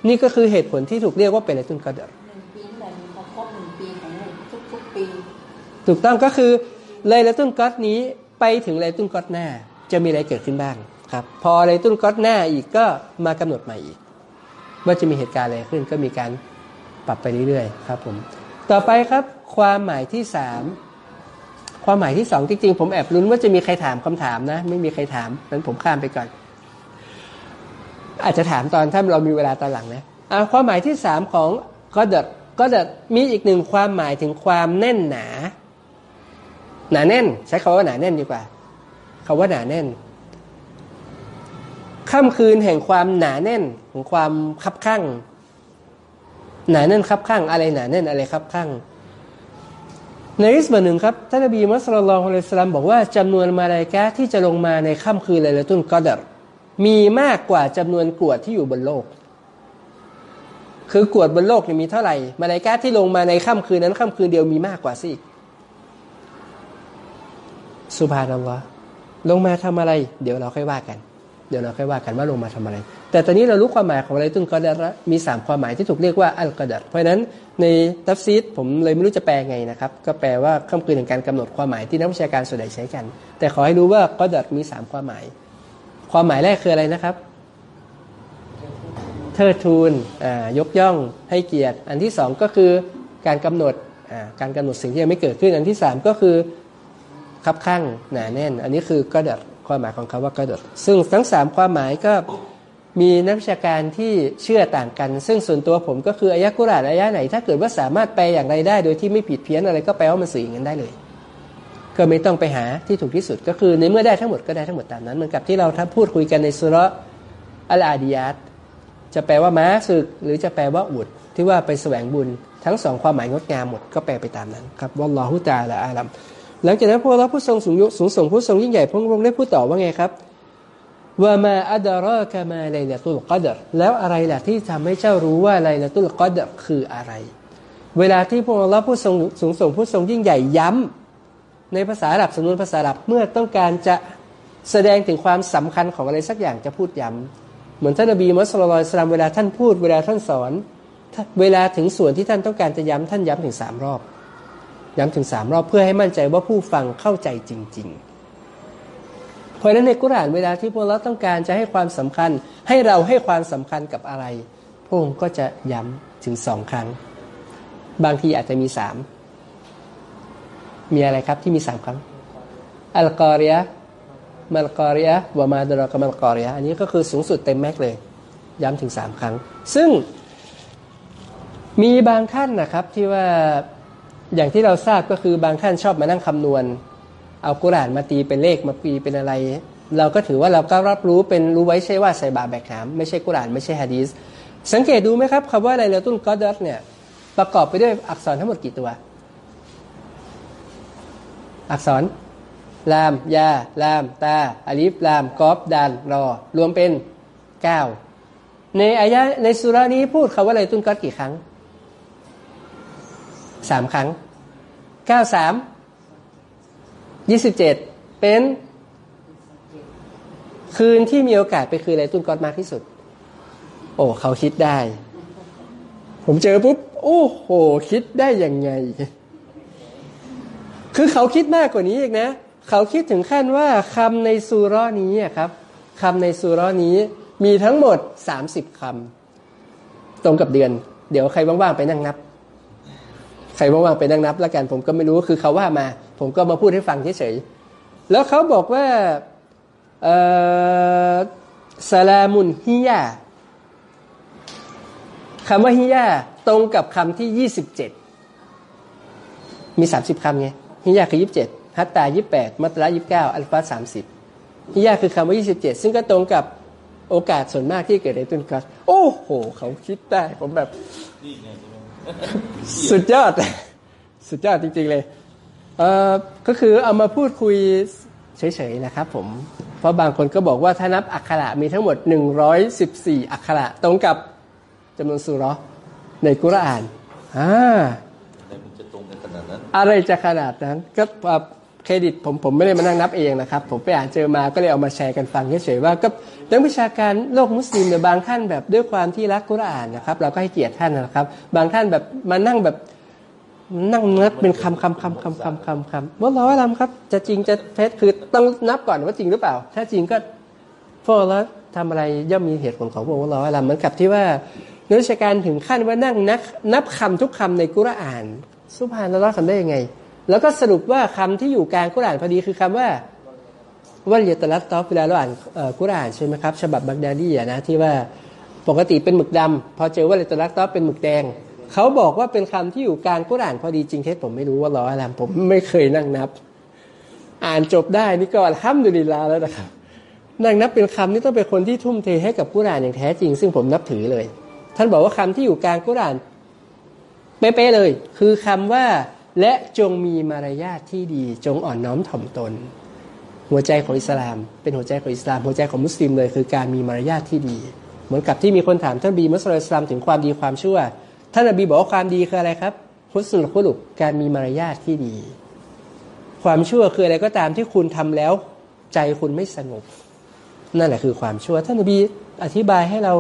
นี่ก็คือเหตุผลที่ถูกเรียกว่าเป็นอะไรตุนกอดถูกต้องก็คือเลยละตุนกอดนี้ไปถึงเลยตุนกอดหน้า จะมีอะไรเกิดขึ้นบ้างครับพออะไรตุ้นก๊อตหน้าอีกก็มากำหนดใหม่อีก ว่าจะมีเหตุการณ์อะไรขึ้นก็มีการปรับไปเรื่อยๆครับผมต่อไปครับความหมายที่สาม ความหมายที่สองจริงๆผมแอบลุ้นว่าจะมีใครถามคำถามนะ ไม่มีใครถามนั้นผมข้ามไปก่อน อาจจะถามตอนถ้าเรามีเวลาตอนหลังนะความหมายที่สามของก็เดก็เดมีอีกหนึ่งความหมายถึงความแน่นหนา หนาแน่น ใช้คาว่าหนาแน่นดีกว่าคาว่าหนาแน่นค่ำคืนแห่งความหนาแน่นของความคับข้างหนาแน่นคับข้างอะไรหนาแน่นอะไรคับข้าง ในริสบหนึ่งครับท่านนบีมุสลิมลองอะลัยสลามบอกว่าจำนวนมาลายกาที่จะลงมาในค่ำคืนไลลตุนกอดรมีมากกว่าจำนวนกวดที่อยู่บนโลก คือกวดบนโลกมีเท่าไหร่ มาลายกาที่ลงมาในค่ำคืนนั้นค่ำคืนเดียวมีมากกว่าสิสุภานัลลอฮ์ลงมาทำอะไร เดี๋ยวเราค่อยว่ากัน เดี๋ยวเราค่อยว่ากันว่าลงมาทำอะไร แต่ตอนนี้เรารู้ความหมายของอะไรตุนกอดระมีสามความหมายที่ถูกเรียกว่าอัลกอดัรเพราะฉะนั้นในตัฟซีดผมเลยไม่รู้จะแปลไงนะครับ ก็แปลว่าค่ำคืนแห่งการกำหนดความหมายที่นักวิชาการส่วนใหญ่ใช้กัน แต่ขอให้รู้ว่ากอดัรมีสามความหมาย ความหมายแรกคืออะไรนะครับเทิดทูนยกย่องให้เกียรติ อันที่สองก็คือการกำหนดการกำหนดสิ่งที่ยังไม่เกิดขึ้น อันที่สามก็คือคับข้างหนาแน่น อันนี้คือกอดัร ความหมายของคาว่ากระโดดซึ่งทั้งสามความหมายก็มีนักวิชาการที่เชื่อต่างกัน ซึ่งส่วนตัวผมก็คืออายะกุรานอายะไหน ถ้าเกิดว่าสามารถแปลอย่างไรได้ โดยที่ไม่ผิดเพี้ยนอะไรก็แปลว่ามันสื่ออย่างนั้นได้เลย ก็ไม่ต้องไปหาที่ถูกที่สุด ก็คือในเมื่อได้ทั้งหมดก็ได้ทั้งหมดตามนั้นเหมือนกับที่เราถ้าพูดคุยกันในสุรอัลอาดียัตจะแปลว่าม้าศึก หรือจะแปลว่าอุดที่ว่าไปแสวงบุญทั้งสองความหมายงดงามหมดก็แปลไปตามนั้นครับวัลลอฮุตาละอาลัม หลังจากนั้นพวกเราผู้ทรงสูงสูงส่งผู้ทรงยิ่งใหญ่พระองค์ได้พูดต่อว่าไงครับว่ามาอัดรอกามาไลลตุลกอดรแล้วอะไรล่ะที่ทำให้เจ้ารู้ว่าไลลตุลกอดรคืออะไร เวลาที่พระองค์ผู้ทรงสูงส่งผู้ทรงยิ่งใหญ่ย้ำในภาษาอับสำนวนภาษาอับเมื่อต้องการจะแสดงถึงความสำคัญของอะไรสักอย่างจะพูดย้ำเหมือนท่านอบีมุสลิมสลามเวลาท่านพูดเวลาท่านสอน เวลาถึงส่วนที่ท่านต้องการจะย้ำท่านย้ำถึงสามรอบ ย้ำถึงสามรอบเพื่อให้มั่นใจว่าผู้ฟังเข้าใจจริง ๆ เพราะนั้นในกุรานเวลาที่พวกเราต้องการจะให้ความสำคัญ ให้เราให้ความสำคัญกับอะไรพระองค์ก็จะย้ำถึงสองครั้ง บางทีอาจจะมีสามมีอะไรครับที่มีสามครั้งอัลกอริยะมัลกอริยะวามาดรอกมัลกอริยะอันนี้ก็คือสูงสุดเต็มแม็กเลย ย้ำถึงสามครั้ง ซึ่งมีบางท่านนะครับที่ว่า อย่างที่เราทราบก็คือบางท่านชอบมานั่งคำนวณ เอากุรานมาตีเป็นเลขมาปีเป็นอะไร เราก็ถือว่าเราก็รับรู้เป็นรู้ไว้ใช่ว่าใส่บาแบกหามไม่ใช่กุรานไม่ใช่ฮะดีสสังเกตดูไหมครับคำว่าอะไรเลตุลกอดัตเนี่ยประกอบไปด้วยอักษรทั้งหมดกี่ตัว อักษร ลาม ยา ลาม ตาอาลิฟลามกอบดานรอ รวมเป็นเก้าในอายะในสุรานี้พูดคำว่าอะไรตุนกอดกี่ครั้ง สามครั้งเก้าสามยี่สิบเจ็ดเป็นคืนที่มีโอกาสไปคืนอะไรตุนกอดมากที่สุด โอ้เขาคิดได้ ผมเจอปุ๊บ โอ้โห คิดได้ยังไง คือเขาคิดมากกว่านี้อีกนะ เขาคิดถึงขั้นว่าคำในซูร้อนี้ครับคำในซูร้อนี้มีทั้งหมดสามสิบคำตรงกับเดือน เดี๋ยวใครว่างๆไปนั่งนับ ใครว่างๆไปนั่งนับแล้วกัน ผมก็ไม่รู้คือเขาว่ามา ผมก็มาพูดให้ฟังเฉยๆแล้วเขาบอกว่าซาลามุนฮิยาคำว่าฮิยาตรงกับคำที่ยี่สิบเจ็ดมีสามสิบคำไงฮิยาคือยี่สิบเจ็ดฮัตตายี่สิบแปดมัตระยี่สิบเก้าอัลฟาสามสิบฮิยาคือคำว่ายี่สิบเจ็ดซึ่งก็ตรงกับโอกาสส่วนมากที่เกิดในตุนกัสโอ้โห เขาคิดได้ ผมแบบ สุดยอด สุดยอดจริง ๆ เลยเอ่อก็คือเอามาพูดคุยเฉยๆนะครับผม เพราะบางคนก็บอกว่าถ้านับอักขระมีทั้งหมด 114 อักขระตรงกับจำนวนสุรในกุรอานอ่าอะไรจะตรงกันขนาดนั้น อะไรจะขนาดนั้น ก็ เครดิตผมผมไม่ได้มานั่งนับเองนะครับ ผมไปอ่านเจอมาก็เลยเอามาแชร์กันฟังเฉยๆว่าก็นักวิชาการโลกมุสลิมเนี่ยบางท่านแบบด้วยความที่รักกุรอานนะครับ เราก็ให้เกียรติท่านนะครับ บางท่านแบบมานั่งแบบนั่งนับเป็นคำคำคำคำคำคำคำว่าราว่าทำครับ จะจริงจะเท็จคือต้องนับก่อนว่าจริงหรือเปล่า ถ้าจริงก็พวกเราทำอะไรย่อมมีเหตุผลของพวกเราว่าเหมือนกับที่ว่านักวิชาการถึงขั้นว่านั่งนับนับคำทุกคำในกุรอาน สุภาพเราทำได้ยังไง แล้วก็สรุปว่าคำที่อยู่กลางกุรอานพอดีคือคำว่าวัลยตลัตตอฟเวลาเราอ่านกุรอานใช่ไหมครับฉบับบักดาดีนะที่ว่าปกติเป็นหมึกดำพอเจอวัลยตลัตตอฟเป็นหมึกแดงเขาบอกว่าเป็นคำที่อยู่กลางกุรอานพอดีจริงเท็จผมไม่รู้ว่าล้อยอะไรผมไม่เคยนั่งนับ อ่านจบได้นี่ก็ห้ามดุลิลาแล้วนะครับนั่งนับเป็นคำนี่ต้องเป็นคนที่ทุ่มเทให้กับกุรอานอย่างแท้จริง ซึ่งผมนับถือเลย ท่านบอกว่าคำที่อยู่กลางกุรอานเป๊ะๆเลย คือคำว่า และจงมีมารยาทที่ดี จงอ่อนน้อมถ่อมตน หัวใจของอิสลาม เป็นหัวใจของอิสลามหัวใจของมุสลิมเลยคือการมีมารยาทที่ดี เหมือนกับที่มีคนถามท่านบีมุสลิมถึงความดีความชั่ว ท่านอบีบอกว่าความดีคืออะไรครับฮุสนุคุลุกการมีมารยาทที่ดี ความชั่วคืออะไรก็ตามที่คุณทำแล้ว ใจคุณไม่สงบ นั่นแหละคือความชั่วท่านนบีอธิบายให้เรา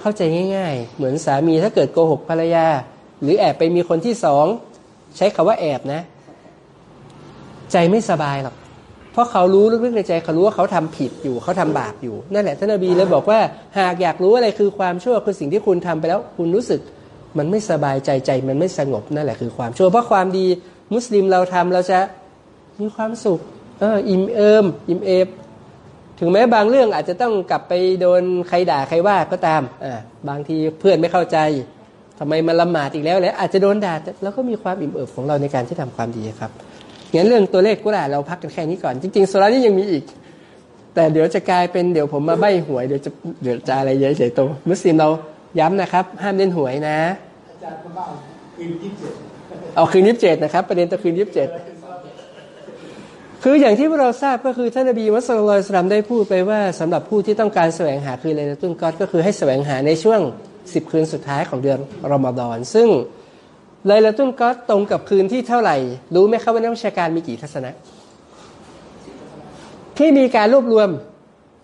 เข้าใจง่าย ๆ เหมือนสามีถ้าเกิดโกหกภรรยา หรือแอบไปมีคนที่สอง ใช้คาว่าแอบนะ ใจไม่สบายหรอกเพราะเขารู้ลึกๆในใจเขารู้ว่าเขาทำผิดอยู่เขาทำบาปอยู่ นั่นแหละท่านนบีเลยบอกว่าหากอยากรู้อะไรคือความชั่วคือสิ่งที่คุณทำไปแล้ว คุณรู้สึกมันไม่สบายใจใจมันไม่สงบนั่นแหละคือความชั่วเพราะความดีมุสลิมเราทำเราจะมีความสุขเอออิ่มเอิมอิ่มเอฟถึงแม้บางเรื่องอาจจะต้องกลับไปโดนใครด่าใครว่าก็ตามอ่าบางทีเพื่อนไม่เข้าใจ ทำไมมาละหมาดอีกแล้วแล้วอาจจะโดนด่าแล้วก็มีความอิ่มเอิบของเราในการที่ทำความดีครับงั้นเรื่องตัวเลขกุรานเราพักกันแค่นี้ก่อนจริงๆสุรานี้ยังมีอีก แต่เดี๋ยวจะกลายเป็นเดี๋ยวผมมาใบ้หวยเดี๋ยวจะเดี๋ยวจะอะไรเยอะใหญ่โตมุสลิมเราย้ำนะครับ ห้ามเล่นหวยนะอาจารย์ก็บ้าคืนยี่สิบเจ็ดเอาคืนยี่สิบเจ็ดนะครับ ประเด็นตะคืนยี่สิบเจ็ดคืออย่างที่พวกเราทราบก็คือท่านนบีมุสลิมสลัมได้พูดไปว่าสำหรับผู้ที่ต้องการแสวงหาคืนเลนตุนกอดก็คือให้แสวงหาในช่วง สิบคืนสุดท้ายของเดือนรอมฎอน ซึ่งไลลาตุนก็ตรงกับคืนที่เท่าไหร่ รู้ไหมครับว่านักวิชาการมีกี่ทัศนะ ที่มีการรวบรวม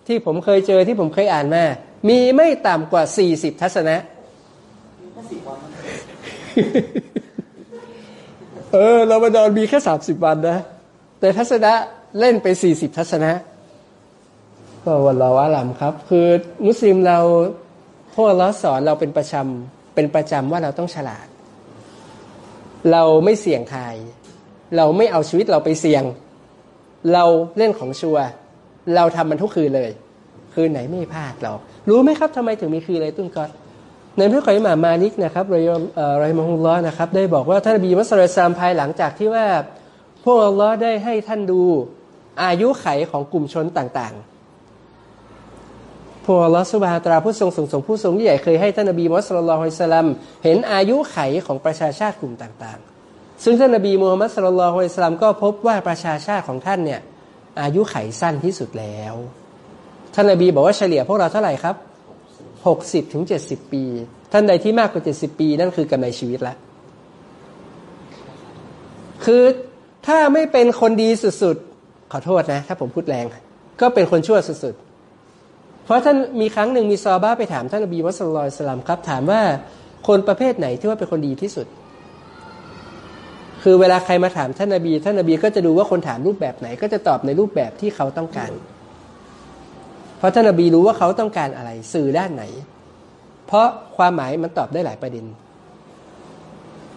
ที่ผมเคยเจอที่ผมเคยอ่านมา มีไม่ต่ำกว่าสี่สิบทัศนะเออรามาดอนมีแค่สามสิบวันนะ แต่ทัศนะเล่นไปสี่สิบทัศนะก็วันเราว่าลำครับ คือมุสลิมเรา พวกเราสอนเราเป็นประจำเป็นประจำว่าเราต้องฉลาด เราไม่เสี่ยงทายเราไม่เอาชีวิตเราไปเสี่ยง เราเล่นของชัวเราทำมันทุกคืนเลย คืนไหนไม่พลาดเรารู้ไหมครับทำไมถึงมีคืนอะไรตุ้นก๊อดในพระคัยมามานิกนะครับรอยรอยมฮุลล้อนะครับ ได้บอกว่าท่านบีมัสลิซามภายหลังจากที่ว่าพวกอัลลอฮ์ได้ให้ท่านดูอายุไขของกลุ่มชนต่าง วกอัลลอฮ์สุบฮาตราผู้ทรงสูงส่งผู้ทรงใหญ่เคยให้ท่านนบีมุสลิมฮอิสลามเห็นอายุไขของประชาชาติกลุ่มต่างๆ ซึ่งท่านนบีมูฮัมมัดสุลลัลฮอิสลามก็พบว่าประชาชาติของท่านเนี่ยอายุไขสั้นที่สุดแล้ว ท่านนบีบอกว่าเฉลี่ยพวกเราเท่าไหร่ครับหกสิบถึงเจ็ดสิบปี ท่านใดที่มากกว่าเจ็ดสิบปี นั่นคือกำไรชีวิตละคือถ้าไม่เป็นคนดีสุดๆ ขอโทษนะ ถ้าผมพูดแรง ก็เป็นคนชั่วสุดๆ ราะท่านมีครั้งหนึ่งมีซอบ้าไปถามท่านนบีมุสลิมสลามครับ ถามว่าคนประเภทไหนที่ว่าเป็นคนดีที่สุด คือเวลาใครมาถามท่านนบี ท่านนบีก็จะดูว่าคนถามรูปแบบไหน ก็จะตอบในรูปแบบที่เขาต้องการ เพราะท่านนบีรู้ว่าเขาต้องการอะไร สื่อด้านไหน เพราะความหมายมันตอบได้หลายประเด็น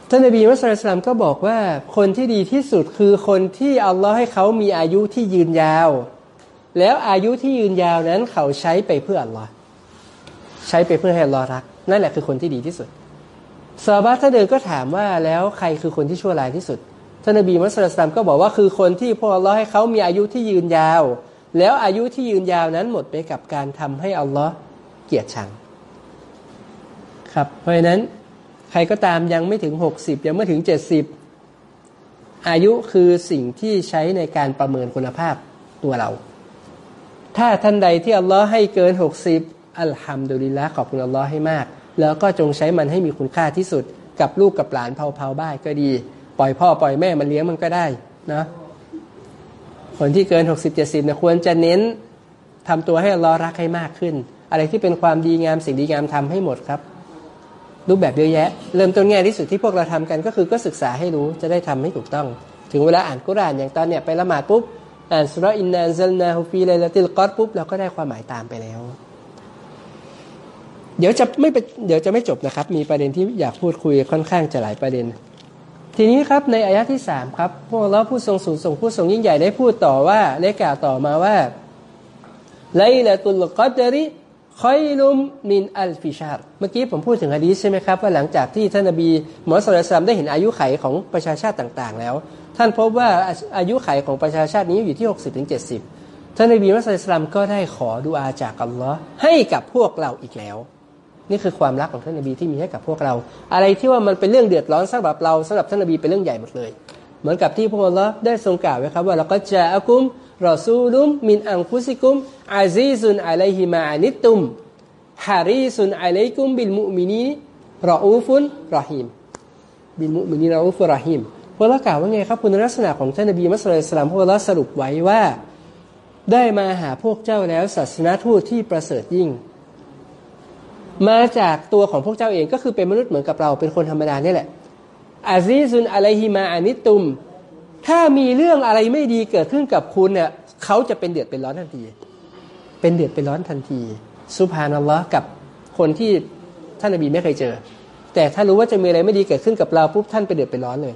ท่านนบีมุสลิมก็บอกว่าคนที่ดีที่สุดคือคนที่อัลลอฮ์ให้เขามีอายุที่ยืนยาว แล้วอายุที่ยืนยาวนั้นเขาใช้ไปเพื่ออัลลอฮ์ใช้ไปเพื่อให้อัลลอฮ์รัก นั่นแหละคือคนที่ดีที่สุดซาบะท่านเดินก็ถามว่าแล้วใครคือคนที่ชั่วร้ายที่สุดท่านนบีมุสลิมก็บอกว่าคือคนที่พออัลลอฮ์ให้เขามีอายุที่ยืนยาว แล้วอายุที่ยืนยาวนั้นหมดไปกับการทำให้อัลลอฮ์เกียรติชังครับ เพราะฉะนั้นใครก็ตามยังไม่ถึงหกสิบยังไม่ถึงเจ็ดสิบอายุคือสิ่งที่ใช้ในการประเมินคุณภาพตัวเรา ถ้าท่านใดที่อัลลอฮ์ให้เกินหกสิบอัลฮัมดุลิลละขอบคุณอัลลอฮ์ให้มาก แล้วก็จงใช้มันให้มีคุณค่าที่สุด กับลูกกับหลานเผาๆบ้านก็ดี ปล่อยพ่อปล่อยแม่มันเลี้ยงมันก็ได้นะคนที่เกินหกสิบเจ็ดสิบนี่ยควรจะเน้นทำตัวให้อัลลอฮ์รักให้มากขึ้น อะไรที่เป็นความดีงามสิ่งดีงามทำให้หมดครับ รูปแบบเยอะแยะ เริ่มต้นง่ายที่สุดที่พวกเราทำกันก็คือก็ศึกษาให้รู้จะได้ทำให้ถูกต้อง ถึงเวลาอ่านกุรานอย่างตอนเนี้ยไปละหมาดปุ๊บ อ่านซูเราะฮฺ إنا أنزلناه في ليلة القدر ปุ๊บเราก็ได้ความหมายตามไปแล้ว เดี๋ยวจะไม่เดี๋ยวจะไม่จบนะครับ มีประเด็นที่อยากพูดคุยค่อนข้างจะหลายประเด็น ทีนี้ครับในอายะที่สามครับ พวกเราผู้ทรงสูงส่งผู้ทรงยิ่งใหญ่ได้พูดต่อว่าได้กล่าวต่อมาว่าไลละตุลกอดริ คอยลุมมินอัลฟิชาร์เมื่อกี้ผมพูดถึงฮะดีใช่ไหมครับ ว่าหลังจากที่ท่านนบีมอสลิมได้เห็นอายุไขของประชาชาติต่างๆ แล้ว ท่านพบว่าอายุไขของประชาชาตินี้อยู่ที่ 60-70ถึงท่านนบีมอสลิมก็ได้ขอดุอาจากอัลลอฮ์ให้กับพวกเราอีกแล้ว นี่คือความรักของท่านนบีที่มีให้กับพวกเรา อะไรที่ว่ามันเป็นเรื่องเดือดร้อนสำหรับเราสำหรับท่านนบีเป็นเรื่องใหญ่หมดเลย เหมือนกับที่พระองค์ได้ทรงกล่าวไว้ครับว่าเราก็จะอากุม รอซูลุมมินอังฟุซิกุมอาซีซุนอะลัยฮิมาอานิตุมฮาริซุนอะลัยกุมบิลมุมินีรออูฟุนรอฮิมบิลมุมินีรออูฟุนรอฮิมพระองค์กล่าวว่าไงครับคุณลักษณะของท่านนบีมัสลิมพระองค์สรุปไว้ว่า ได้มาหาพวกเจ้าแล้วศาสนาทูตที่ประเสริฐยิ่ง มาจากตัวของพวกเจ้าเองก็คือเป็นมนุษย์เหมือนกับเราเป็นคนธรรมดานี่แหละอาซีซุนอะลัยฮิมาอานิตุม ถ้ามีเรื่องอะไรไม่ดีเกิดขึ้นกับคุณเนี่ยเขาจะเป็นเดือดเป็นร้อนทันที เป็นเดือดเป็นร้อนทันทีสุภานัลลอฮ์กับคนที่ท่านนบีไม่เคยเจอ แต่ถ้ารู้ว่าจะมีอะไรไม่ดีเกิดขึ้นกับเราปุ๊บท่านเป็นเดือดเป็นร้อนเลย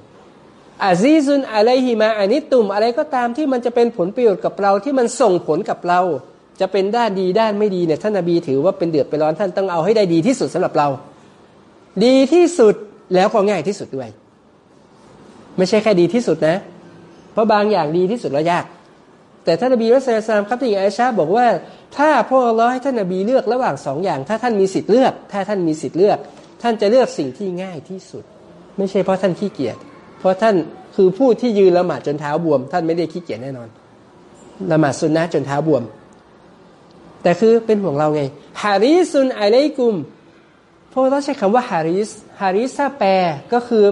อาซีซุนอะลัยฮิมาอานิตุมอะไรก็ตามที่มันจะเป็นผลประโยชน์กับเราที่มันส่งผลกับเรา จะเป็นด้านดีด้านไม่ดีเนี่ยท่านนบีถือว่าเป็นเดือดเป็นร้อนท่านต้องเอาให้ได้ดีที่สุดสำหรับเรา ดีที่สุดแล้วก็ง่ายที่สุดด้วย ไม่ใช่แค่ดีที่สุดนะ เพราะบางอย่างดีที่สุดแล้วยาก แต่ท่านนบีมุสลิมครับที่อิชาบอกว่า ถ้าพวกเราให้ท่านนบีเลือกระหว่างสองอย่าง ถ้าท่านมีสิทธิ์เลือก ถ้าท่านมีสิทธิ์เลือก ท่านจะเลือกสิ่งที่ง่ายที่สุด ไม่ใช่เพราะท่านขี้เกียจเพราะท่านคือผู้ที่ยืนละหมาดจนเท้าบวม ท่านไม่ได้ขี้เกียจแน่นอนละหมาดสุนนะจนเท้าบวม แต่คือเป็นห่วงเราไงฮาริซุนอะลัยกุมพวกเราใช้คำว่าฮาริสฮาริสถ้าแปลก็คือ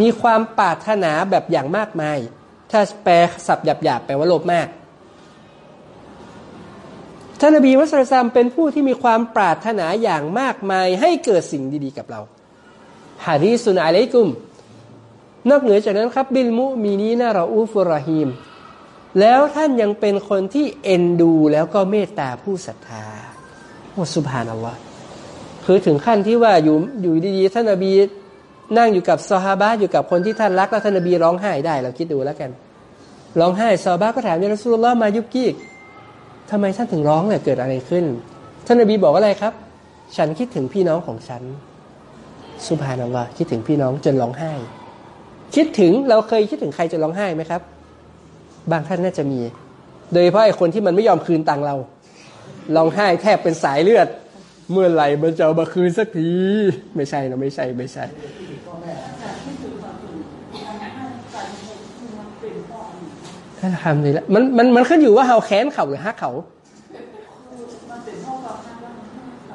มีความปรารถนาแบบอย่างมากมาย ถ้าแปลสับหยาบๆแปลว่าโลภมาก ท่านนบีมุสลิมเป็นผู้ที่มีความปรารถนาอย่างมากมาย ให้เกิดสิ่งดีๆกับเราฮาริสุนอะลัยกุม นอกเหนือจากนั้นครับบิลมุมีนีนาราอูฟุรอฮีมแล้วท่านยังเป็นคนที่เอ็นดูแล้วก็เมตตาผู้ศรัทธาโอ้สุภานัลลอฮ์คือถึงขั้นที่ว่าอยู่อยู่ดีๆท่านนบี นั่งอยู่กับซอฮาบะอยู่กับคนที่ท่านรักแล้วท่านนบีร้องไห้ได้ เราคิดดูแล้วกัน ร้องไห้ซอฮาบะก็ถามยารัสูลลอฮ์มายุบกี้ทำไมท่านถึงร้องเนี่ยเกิดอะไรขึ้น ท่านนบีบอกอะไรครับ ฉันคิดถึงพี่น้องของฉัน สุภานัลลอฮ์คิดถึงพี่น้องจนร้องไห้ คิดถึงเราเคยคิดถึงใครจนร้องไห้ไหมครับ บางท่านน่าจะมี โดยเฉพาะไอ้คนที่มันไม่ยอมคืนตังเราร้องไห้แทบเป็นสายเลือด เมื่อไหร่มันจะเอามาคืนสักที ไม่ใช่นะไม่ใช่ไม่ใช่ถ้า ทำเลยละมันมันมันขึ้นอยู่ว่าเราแค้นเขาหรือฮักเขา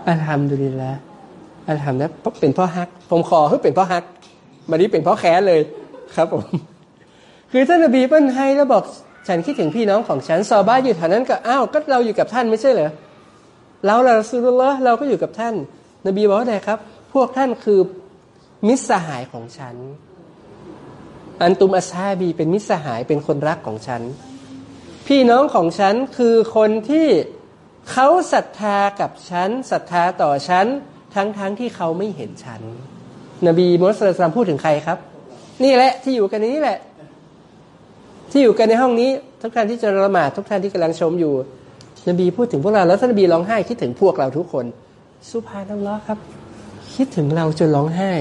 อัลฮัมดุลิลละอัลฮัมดุลิลละเป็นพ่อฮัก ผมขอให้เป็นพ่อฮักมานี้เป็นพ่อแค้นเลยครับผม คือท่านนบีเปิ้ลให้แล้วบอกฉันคิดถึงพี่น้องของฉันซอบ้าอยู่แถวนั้นก็อ้าวก็เราอยู่กับท่านไม่ใช่เหรอเราละสุลละเราก็อยู่กับท่าน นบีบอกว่าไงครับ พวกท่านคือมิตรสหายของฉัน อันตุมอาซาบีเป็นมิตรสหายเป็นคนรักของฉัน พี่น้องของฉันคือคนที่เขาศรัทธากับฉันศรัทธาต่อฉัน ทั้งๆทที่เขาไม่เห็นฉัน นบีมุสลิมพูดถึงใครครับ นี่แหละที่อยู่กันนี้แหละ ที่อยู่กันในห้องนี้ ทุกท่านที่จะละหมาดทุกท่านที่กำลังชมอยู่ นบีพูดถึงพวกเราแล้วท่านนบีร้องไห้คิดถึงพวกเราทุกคนสุภาพนัลลอฮ์ครับ คิดถึงเราจนร้องไห้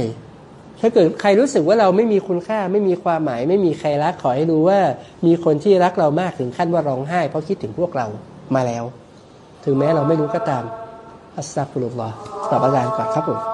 ถ้าเกิดใครรู้สึกว่าเราไม่มีคุณค่า ไม่มีความหมาย ไม่มีใครรักขอให้รู้ว่า มีคนที่รักเรามากถึงขั้นว่าร้องไห้ เพราะคิดถึงพวกเรามาแล้ว ถึงแม้เราไม่รู้ก็ตามอัสซาฟุลลอฮ์ตอบอาจารย์ก่อนครับผม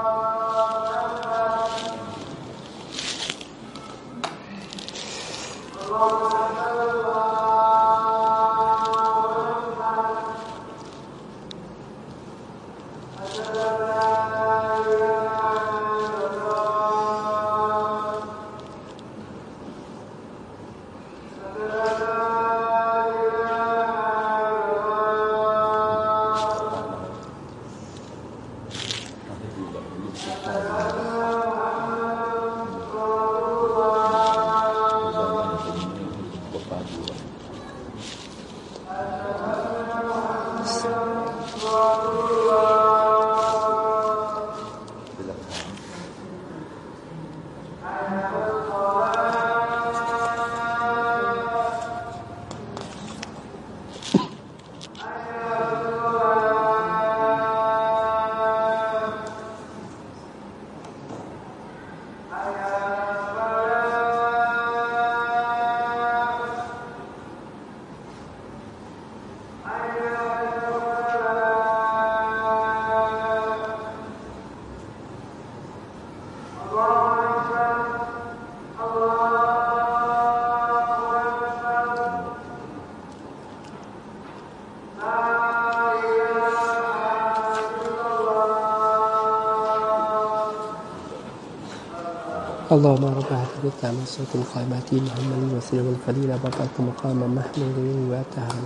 اللهم رب هذه الدعوة الصوت القائمة محمد وسيلة والفضيلة وبعث مقام محمود وتهان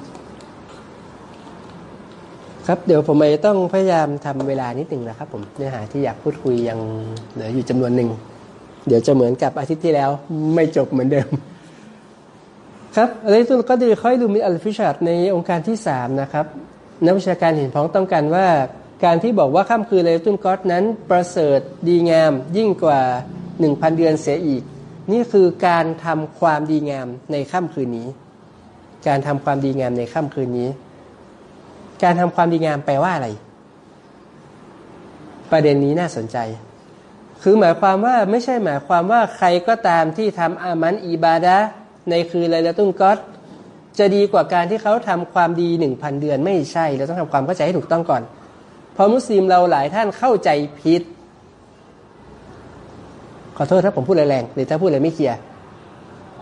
ครับเดี๋ยวผมจะต้องพยายามทำเวลานิดหนึ่งนะครับผมเนื้อหาที่อยากพูดคุยยังเหลืออยู่จำนวนหนึ่ง เดี๋ยวจะเหมือนกับอาทิตย์ที่แล้วไม่จบเหมือนเดิม ครับอะไรตุลก็ดีค่อยดูมิอัลฟิชัดในองค์การที่สามนะครับนักวิชาการเห็นพ้องต้องกันว่า การที่บอกว่าค่ำคืนเลตุนกอตนั้น ประเสริฐดีงามยิ่งกว่า หนึ่งพันเดือนเสียอีก นี่คือการทำความดีงามในค่ำคืนนี้ การทำความดีงามในค่ำคืนนี้ การทำความดีงามแปลว่าอะไร ประเด็นนี้น่าสนใจ คือหมายความว่าไม่ใช่หมายความว่าใครก็ตามที่ทำอามันอิบาดะในคืนไลลาตุนกอตจะดีกว่าการที่เขาทำความดีหนึ่งพันเดือนไม่ใช่เราต้องทำความเข้าใจให้ถูกต้องก่อนพราะมุสลิมเราหลายท่านเข้าใจผิด ขอโทษถ้าผมพูดแรงๆหรือถ้าพูดอะไรไม่เคลียร์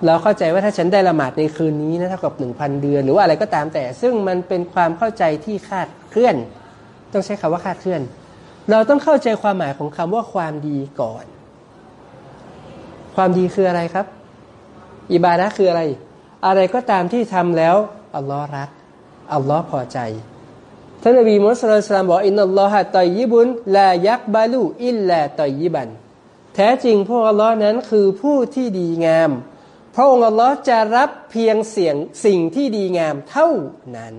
เราเข้าใจว่าถ้าฉันได้ละหมาดในคืนนี้นะเท่ากับหนึ่งพันเดือนหรือว่าอะไรก็ตามแต่ ซึ่งมันเป็นความเข้าใจที่คาดเคลื่อน ต้องใช้คำว่าคาดเคลื่อน เราต้องเข้าใจความหมายของคำว่าความดีก่อน ความดีคืออะไรครับ อิบาดะคืออะไร อะไรก็ตามที่ทำแล้วอัลลอฮ์รักอัลลอฮ์พอใจท่านนบีมุสลิมบอกอินนัลลอฮะตอยยิบุนลายักบาลูอิลลาตอยยิบัน แท้จริงพวกอัลลอฮ์นั้นคือผู้ที่ดีงาม พระองค์อัลลอฮ์จะรับเพียงเสียงสิ่งที่ดีงามเท่านั้น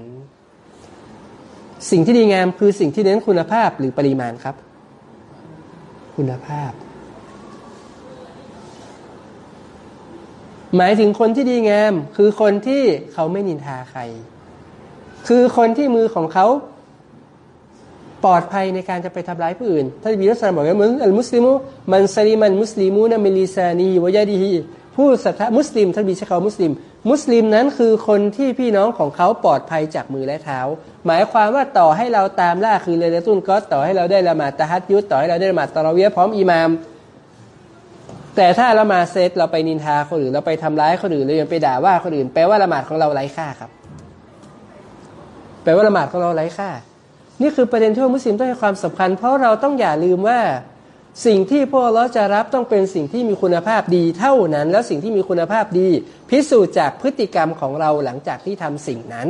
สิ่งที่ดีงามคือสิ่งที่เน้นคุณภาพหรือปริมาณครับ คุณภาพ หมายถึงคนที่ดีงาม คือคนที่เขาไม่นินทาใคร คือคนที่มือของเขา ปลอดภัยในการจะไปทำร้ายผู้อื่นท่านบีรัสลามบอกว่าอัลมุสลิมุมันซาลิมันมุสลิมูนะมิลิซานีวะยาดีฮีผู้ศรัทธามุสลิมท่านนบีใช้คำมุสลิม มุสลิมนั้นคือคนที่พี่น้องของเขาปลอดภัยจากมือและเท้า หมายความว่าต่อให้เราตามล่าคืน ليلة القدر ต่อให้เราได้ละหมาดตะฮัจญุดต่อให้เราได้ละหมาดตะรอเวียะห์พร้อมอิมาม แต่ถ้าละหมาดเซตเราไปนินทาคนอื่นเราไปทำร้ายคนอื่นเรายังไปด่าว่าคนอื่น แปลว่าละหมาดของเราไร้ค่าครับ แปลว่าละหมาดของเราไร้ค่า นี่คือประเด็นที่มุสลิมต้องให้ความสำคัญ เพราะเราต้องอย่าลืมว่า สิ่งที่พวกเราจะรับต้องเป็นสิ่งที่มีคุณภาพดีเท่านั้น แล้วสิ่งที่มีคุณภาพดี พิสูจน์จากพฤติกรรมของเราหลังจากที่ทำสิ่งนั้น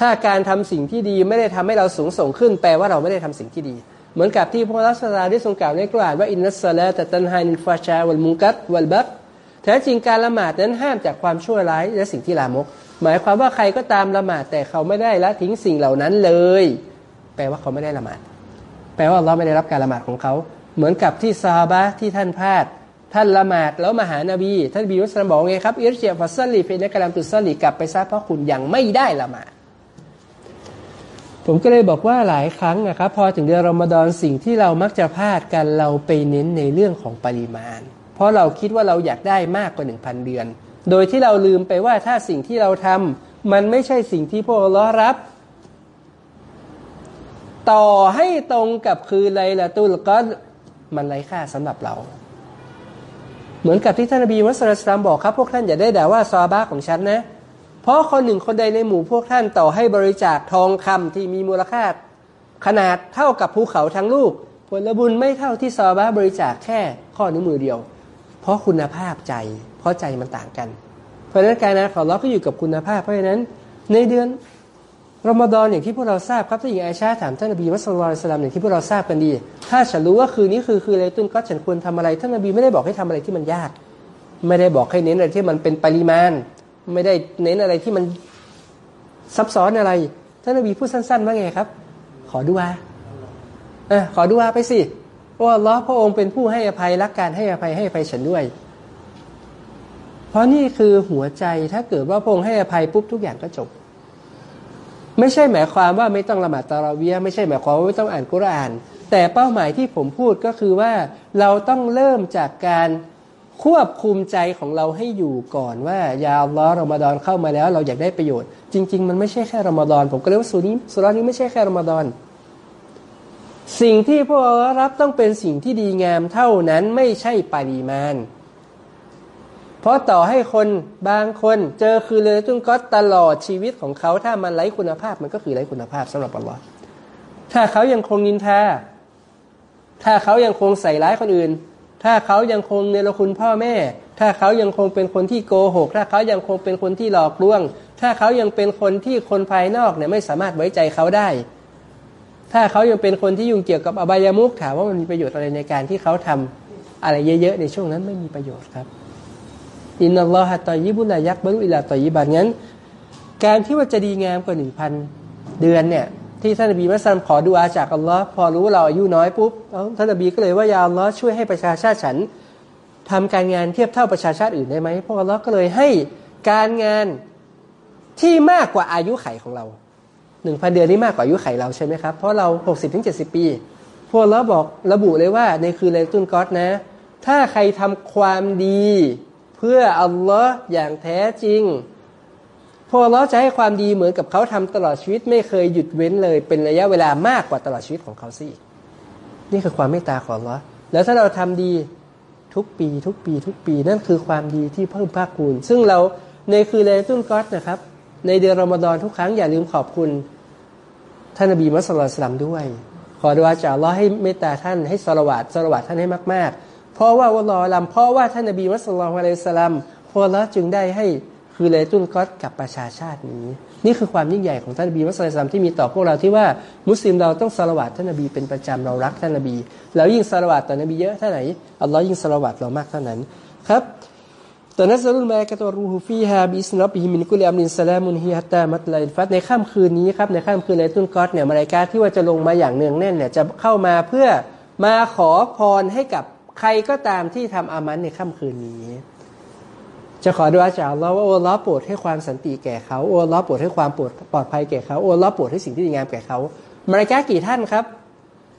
ถ้าการทำสิ่งที่ดีไม่ได้ทำให้เราสูงส่งขึ้น แปลว่าเราไม่ได้ทำสิ่งที่ดี เหมือนกับที่พระรัสลาได้ทรงกล่าวในกล่าวว่าอินนัสลาตตันฮานินฟาชาวัลมุกัตวัลบักแท้จริงการละหมาดนั้นห้ามจากความชั่วร้ายและสิ่งที่ลามก หมายความว่าใครก็ตามละหมาดแต่เขาไม่ได้ละทิ้งสิ่งเหล่านั้นเลย แปลว่าเขาไม่ได้ละหมาด แปลว่าเราไม่ได้รับการละหมาดของเขา เหมือนกับที่ซาบะที่ท่านพลาด ท่านละหมาดแล้วมาหานาบี ท่านบีมุสลิมบอกไงครับอิรเชียฟัสลีเฟนกลามตุสลีกลับไปซะเพราะคุณยังไม่ได้ละหมาดผมก็เลยบอกว่าหลายครั้งนะครับพอถึงเดือนรอมฎอนสิ่งที่เรามักจะพลาดกันเราไปเน้นในเรื่องของปริมาณ เพราะเราคิดว่าเราอยากได้มากกว่าหนึ่งพันเดือน โดยที่เราลืมไปว่าถ้าสิ่งที่เราทำมันไม่ใช่สิ่งที่พวกเรารับ ต่อให้ตรงกับคือไลละตุลก็มันไร้ค่าสำหรับเรา เหมือนกับที่ท่านนบีมุสลิมบอกครับ พวกท่านอย่าได้ด่าว่าซอบาของฉันนะ เพราะคนหนึ่งคนใดในหมู่พวกท่านต่อให้บริจาคทองคำที่มีมูลค่า ขนาดเท่ากับภูเขาทั้งลูก ผลบุญไม่เท่าที่ซอบาบริจาคแค่ ข้อนิ้วมือเดียว เพราะคุณภาพใจ เพราะใจมันต่างกัน เพราะนั้นการนะของเราก็อยู่กับคุณภาพเพราะฉะนั้น ในเดือน รอมฎอนอย่างที่พวกเราทราบครับท่านหญิงไอชาถามท่านนบีมุสลิมสลามอย่างที่พวกเราทราบกันดี ถ้าฉันรู้ว่าคืนนี้คือคืออะไรตุนก็ฉันควรทำอะไร ท่านนบีไม่ได้บอกให้ทำอะไรที่มันยาก ไม่ได้บอกให้เน้นอะไรที่มันเป็นปริมาณ ไม่ได้เน้นอะไรที่มันซับซ้อนอะไร ท่านนบีพูดสั้นๆว่าไงครับ ขอดุอาเออขอดุอาไปสิว่าล้อพระองค์เป็นผู้ให้อภัยรักการให้อภัยให้อภัยฉันด้วย เพราะนี่คือหัวใจถ้าเกิดว่าพระองค์ให้อภัยปุ๊บทุกอย่างก็จบ ไม่ใช่หมายความว่าไม่ต้องละหมาดตาราวียไม่ใช่หมายความว่าไม่ต้องอ่านกุรอาน แต่เป้าหมายที่ผมพูดก็คือว่าเราต้องเริ่มจากการควบคุมใจของเราให้อยู่ก่อนว่ายาล้อรอมฎอนเข้ามาแล้ว เราอยากได้ประโยชน์ จริง ๆ มันไม่ใช่แค่รอมฎอนผมก็เรียกว่าสุนี้สุรานี้ไม่ใช่แค่รอมฎอนสิ่งที่พวกเรารับต้องเป็นสิ่งที่ดีงามเท่านั้นไม่ใช่ปริมาณ เพราะต่อให้คนบางคนเจอคือเลยตุนก็ตลอดชีวิตของเขาถ้ามันไร้คุณภาพมันก็คือไร้คุณภาพสำหรับอัลลอฮ์ถ้าเขายังคงนินทา ถ้าเขายังคงใส่ร้ายคนอื่น ถ้าเขายังคงเนรคุณพ่อแม่ ถ้าเขายังคงเป็นคนที่โกหก ถ้าเขายังคงเป็นคนที่หลอกลวง ถ้าเขายังเป็นคนที่คนภายนอกเนี่ยไม่สามารถไว้ใจเขาได้ ถ้าเขายังเป็นคนที่ยุ่งเกี่ยวกับอบายามุขถามว่ามันมีประโยชน์อะไรในการที่เขาทำอะไรเยอะๆในช่วงนั้นไม่มีประโยชน์ครับ อินนัลลอฮะตอยิบุลายักบรุอิลาตอยิบันงั้น การที่ว่าจะดีงามกว่าหนึ่งพันเดือนเนี่ยที่ท่านนบีมุสลิมขอดูอาจากอัลลอฮ์พอรู้เราอายุน้อยปุ๊บท่านนบีก็เลยว่ายาอัลลอฮ์ช่วยให้ประชาชาติฉันทำการงานเทียบเท่าประชาชาติอื่นได้ไหมพวกอัลลอฮ์ก็เลยให้การงานที่มากกว่าอายุไขของเราหนึ่งพันเดือนนี้มากกว่าอายุไขเราใช่ไหมครับ เพราะเราหกสิบถึงเจ็ดสิบปี พวกเราบอกระบุเลยว่าในคืนเลตุนกอสนะ ถ้าใครทำความดี เพื่ออัลลอฮ์อย่างแท้จริง พวกเราจะให้ความดีเหมือนกับเขาทำตลอดชีวิต ไม่เคยหยุดเว้นเลย เป็นระยะเวลามากกว่าตลอดชีวิตของเขาสินี่คือความเมตตาของเราแล้วถ้าเราทำดีทุกปี ทุกปี ทุกปีนั่นคือความดีที่เพิ่มภาคคูณซึ่งเราในคืนเลตุนกอสนะครับ ในเดือนรอมฎอนทุกครั้งอย่าลืมขอบคุณท่านนบีมุสลิมสลัมด้วย ขอดูอาจากอัลลอฮ์ให้เมตตาท่านให้สละวัตสละวัตท่านให้มาก ๆ เพราะว่าวัลลอฮ์ลำเพราะว่าท่านนบีมุสลิมอะลัยสลัมพอละจึงได้ให้คือเลตุนก็กับประชาชาตินี้ นี่คือความยิ่งใหญ่ของท่านนบีมุสลิมที่มีต่อพวกเราที่ว่ามุสลิมเราต้องสละวัตท่านนบีเป็นประจำเรารักท่านนบีแล้วยิ่งสละวัตต่อนบีเยอะเท่าไหร่อัลลอฮ์ยิ่งสละวัตเรามากเท่านั้นครับตอนนั้นซาลุลมากัตรูฮูฟีฮาบิสนอบิฮิมินกุลอัมลินสลามุนฮิฮัตตามัตไลฟัตในค่ำคืนนี้ครับในค่ำคืนเลตุนกอตเนี่ยมาลายการที่ว่าจะลงมาอย่างเนืองแน่นเนี่ยจะเข้ามาเพื่อมาขอพรให้กับ ใครก็ตามที่ทำอามันในค่ำคืนนี้ จะขอดูอาจากอัลลอฮ์ว่าโอ้ลอโปรดให้ความสันติแก่เขาโอ้ลอโปรดให้ความปลอดปลอดภัยแก่เขาโอ้ลอโปรดให้สิ่งที่ดีงามแก่เขามาริกากี่ท่านครับ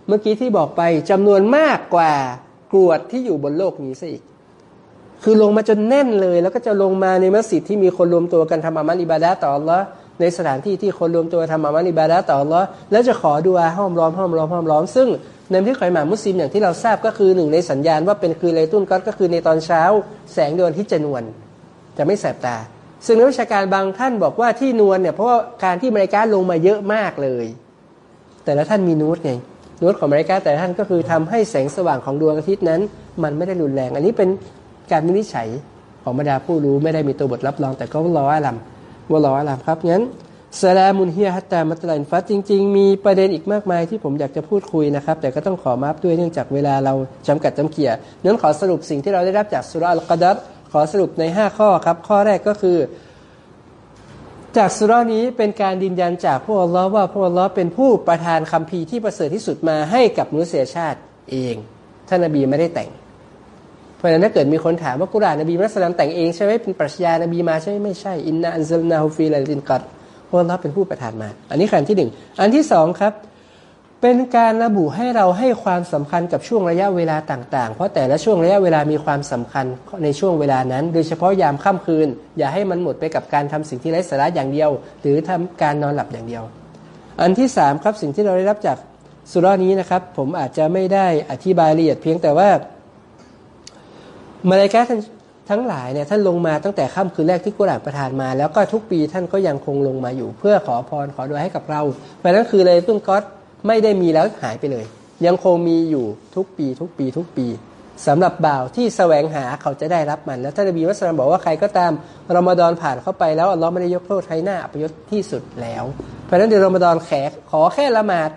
เมื่อกี้ที่บอกไปจำนวนมากกว่ากรวดที่อยู่บนโลกนี้ซะอีก คือลงมาจนแน่นเลย แล้วก็จะลงมาในมัสยิดที่มีคนรวมตัวกันทำอามัลอิบาดะต่ออัลลอฮ์ในสถานที่ที่คนรวมตัวทำอามัลอิบาดะต่ออัลลอฮ์แล้วจะขอดูอาห้อมล้อมห้อมล้อมห้อมล้อมซึ่ง ในที่ข่อยหมามุสลิมอย่างที่เราทราบก็คือหนึ่งในสัญญาณว่าเป็นคือเลตุนก็คือในตอนเช้า แสงดวงที่จะนวลจะไม่แสบตา ซึ่งนักวิชาการบางท่านบอกว่าที่นวลเนี่ยเพราะว่าการที่มริกาลงมาเยอะมากเลย แต่ละท่านมีนูตไงนูตของมริกาแต่ละท่านก็คือทำให้แสงสว่างของดวงอาทิตย์นั้น มันไม่ได้รุนแรง อันนี้เป็นการวินิจฉัยของบรรดาผู้รู้ไม่ได้มีตัวบทรับรอง แต่ก็รออาลัมว่ารออาลัมครับงั้น สลามุนเฮียฮัตตามัตลันฟัดจริง ๆ มีประเด็นอีกมากมายที่ผมอยากจะพูดคุยนะครับ แต่ก็ต้องขอมาบด้วยเนื่องจากเวลาเราจำกัดจำเกียนั้นขอสรุปสิ่งที่เราได้รับจากสุรอัลกดัรขอสรุปใน 5 ข้อครับ ข้อแรกก็คือ จากสุรานี้เป็นการดินยันจากพวกอัลลอฮ์ว่าพวกอัลลอฮ์เป็นผู้ประทานคำพีที่ประเสริฐที่สุดมาให้กับมนุษยชาติเองท่านนบีไม่ได้แต่ง เพราะฉะนั้นถ้าเกิดมีคนถามว่ากุรานนบีมุสลิมแต่งเองใช่ไหมเป็นปรัชญานบีมาใช่ไหมไม่ใช่อินนาอันซัลนาฮูฟีลาลินกัด พวกอัลลอฮ์เป็นผู้ประทานมา อันนี้ขั้นที่หนึ่งอันที่สองครับเป็นการระบุให้เราให้ความสำคัญกับช่วงระยะเวลาต่างๆ เพราะแต่ละช่วงระยะเวลามีความสำคัญในช่วงเวลานั้น โดยเฉพาะยามค่ำคืน อย่าให้มันหมดไปกับการทำสิ่งที่ไร้สาระอย่างเดียว หรือทำการนอนหลับอย่างเดียว อันที่สามครับสิ่งที่เราได้รับจากสุรานี้นะครับ ผมอาจจะไม่ได้อธิบายละเอียดเพียงแต่ว่ามาเลกา ทั้งหลายเนี่ยท่านลงมาตั้งแต่ค่ำคืนแรกที่กุรอานประทานมา แล้วก็ทุกปีท่านก็ยังคงลงมาอยู่ เพื่อขอพรขอดวให้กับเราเพราะนั้นคือเลยตุ้นก๊อตไม่ได้มีแล้วหายไปเลย ยังคงมีอยู่ทุกปี ทุกปี ทุกปีสำหรับบ่าวที่แสวงหาเขาจะได้รับมัน แล้วท่านนบีมุสลิมบอกว่าใครก็ตามรอมฎอนผ่านเข้าไปแล้วอัลลอฮ์ไม่ได้ยกโทษให้หน้าอัปยศที่สุดแล้ว เพราะฉะนั้นเดือนรอมฎอนแขขอแค่ละหมาด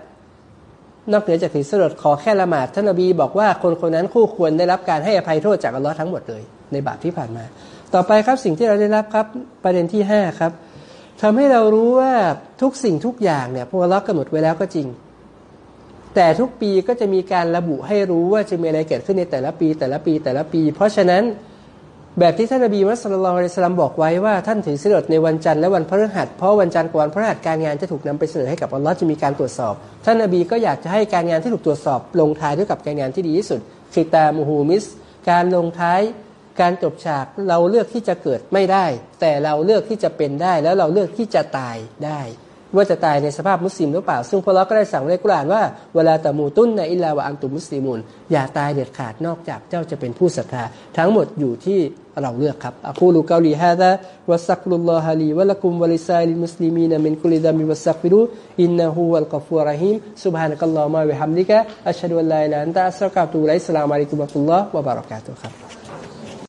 นอกเหนือจากถือสลดขอแค่ละหมาดท่านนบีบอกว่าคนคนนั้นคู่ควรได้รับการให้อภัยโทษจากอัลลอฮ์ทั้งหมดเลย ในบาปที่ผ่านมา ต่อไปครับสิ่งที่เราได้รับครับประเด็นที่ 5 ครับทำให้เรารู้ว่าทุกสิ่งทุกอย่างเนี่ยพวกเรากำหนดไว้แล้วก็จริง แต่ทุกปีก็จะมีการระบุให้รู้ว่าจะมีอะไรเกิดขึ้นในแต่ละปี แต่ละปีแต่ละปี เพราะฉะนั้น แบบที่ท่านนบีมุสลิมอะลัยสลัมบอกไว้ว่าท่านถือสิลดในวันจันทร์และวันพฤหัสเพราะวันจันทร์กับวันพฤหัสการงานจะถูกนำไปเสนอให้กับอัลลอฮ์จะมีการตรวจสอบ ท่านนบีก็อยากจะให้การงานที่ถูกตรวจสอบ ลงท้ายด้วยกับการงานที่ดีที่สุดคือตามูฮูมิส การลงท้ายการจบฉากเราเลือกที่จะเกิดไม่ได้ แต่เราเลือกที่จะเป็นได้ แล้วเราเลือกที่จะตายได้ ว่าจะตายในสภาพมุสลิมหรือเปล่า ซึ่งพวกเราก็ได้สั่งในกุรอานว่าเวลาตะมูตุนในอิลลาวะอันตุมุสลิมุนอย่าตายเด็ดขาดนอกจากเจ้าจะเป็นผู้ศรัทธาทั้งหมดอยู่ที่เราเลือกครับอะคูลูกาลีฮะดะวะสักรุลลอฮะลีวะลักุมวะลิซาลิมุสลิมีนมินกุลิดามิวะสักฟิรุอินนะฮูวัลกัฟูรฮิมซุบฮานะกัลลอฮุมะวฮัมดิกะอัชฮะดุอัลลาอิลาอันตะอัสตัฆฟิรุลลอฮ์อิสลามอะลัยกุมะตุลลอฮ์วะบะเราะกาตุครับ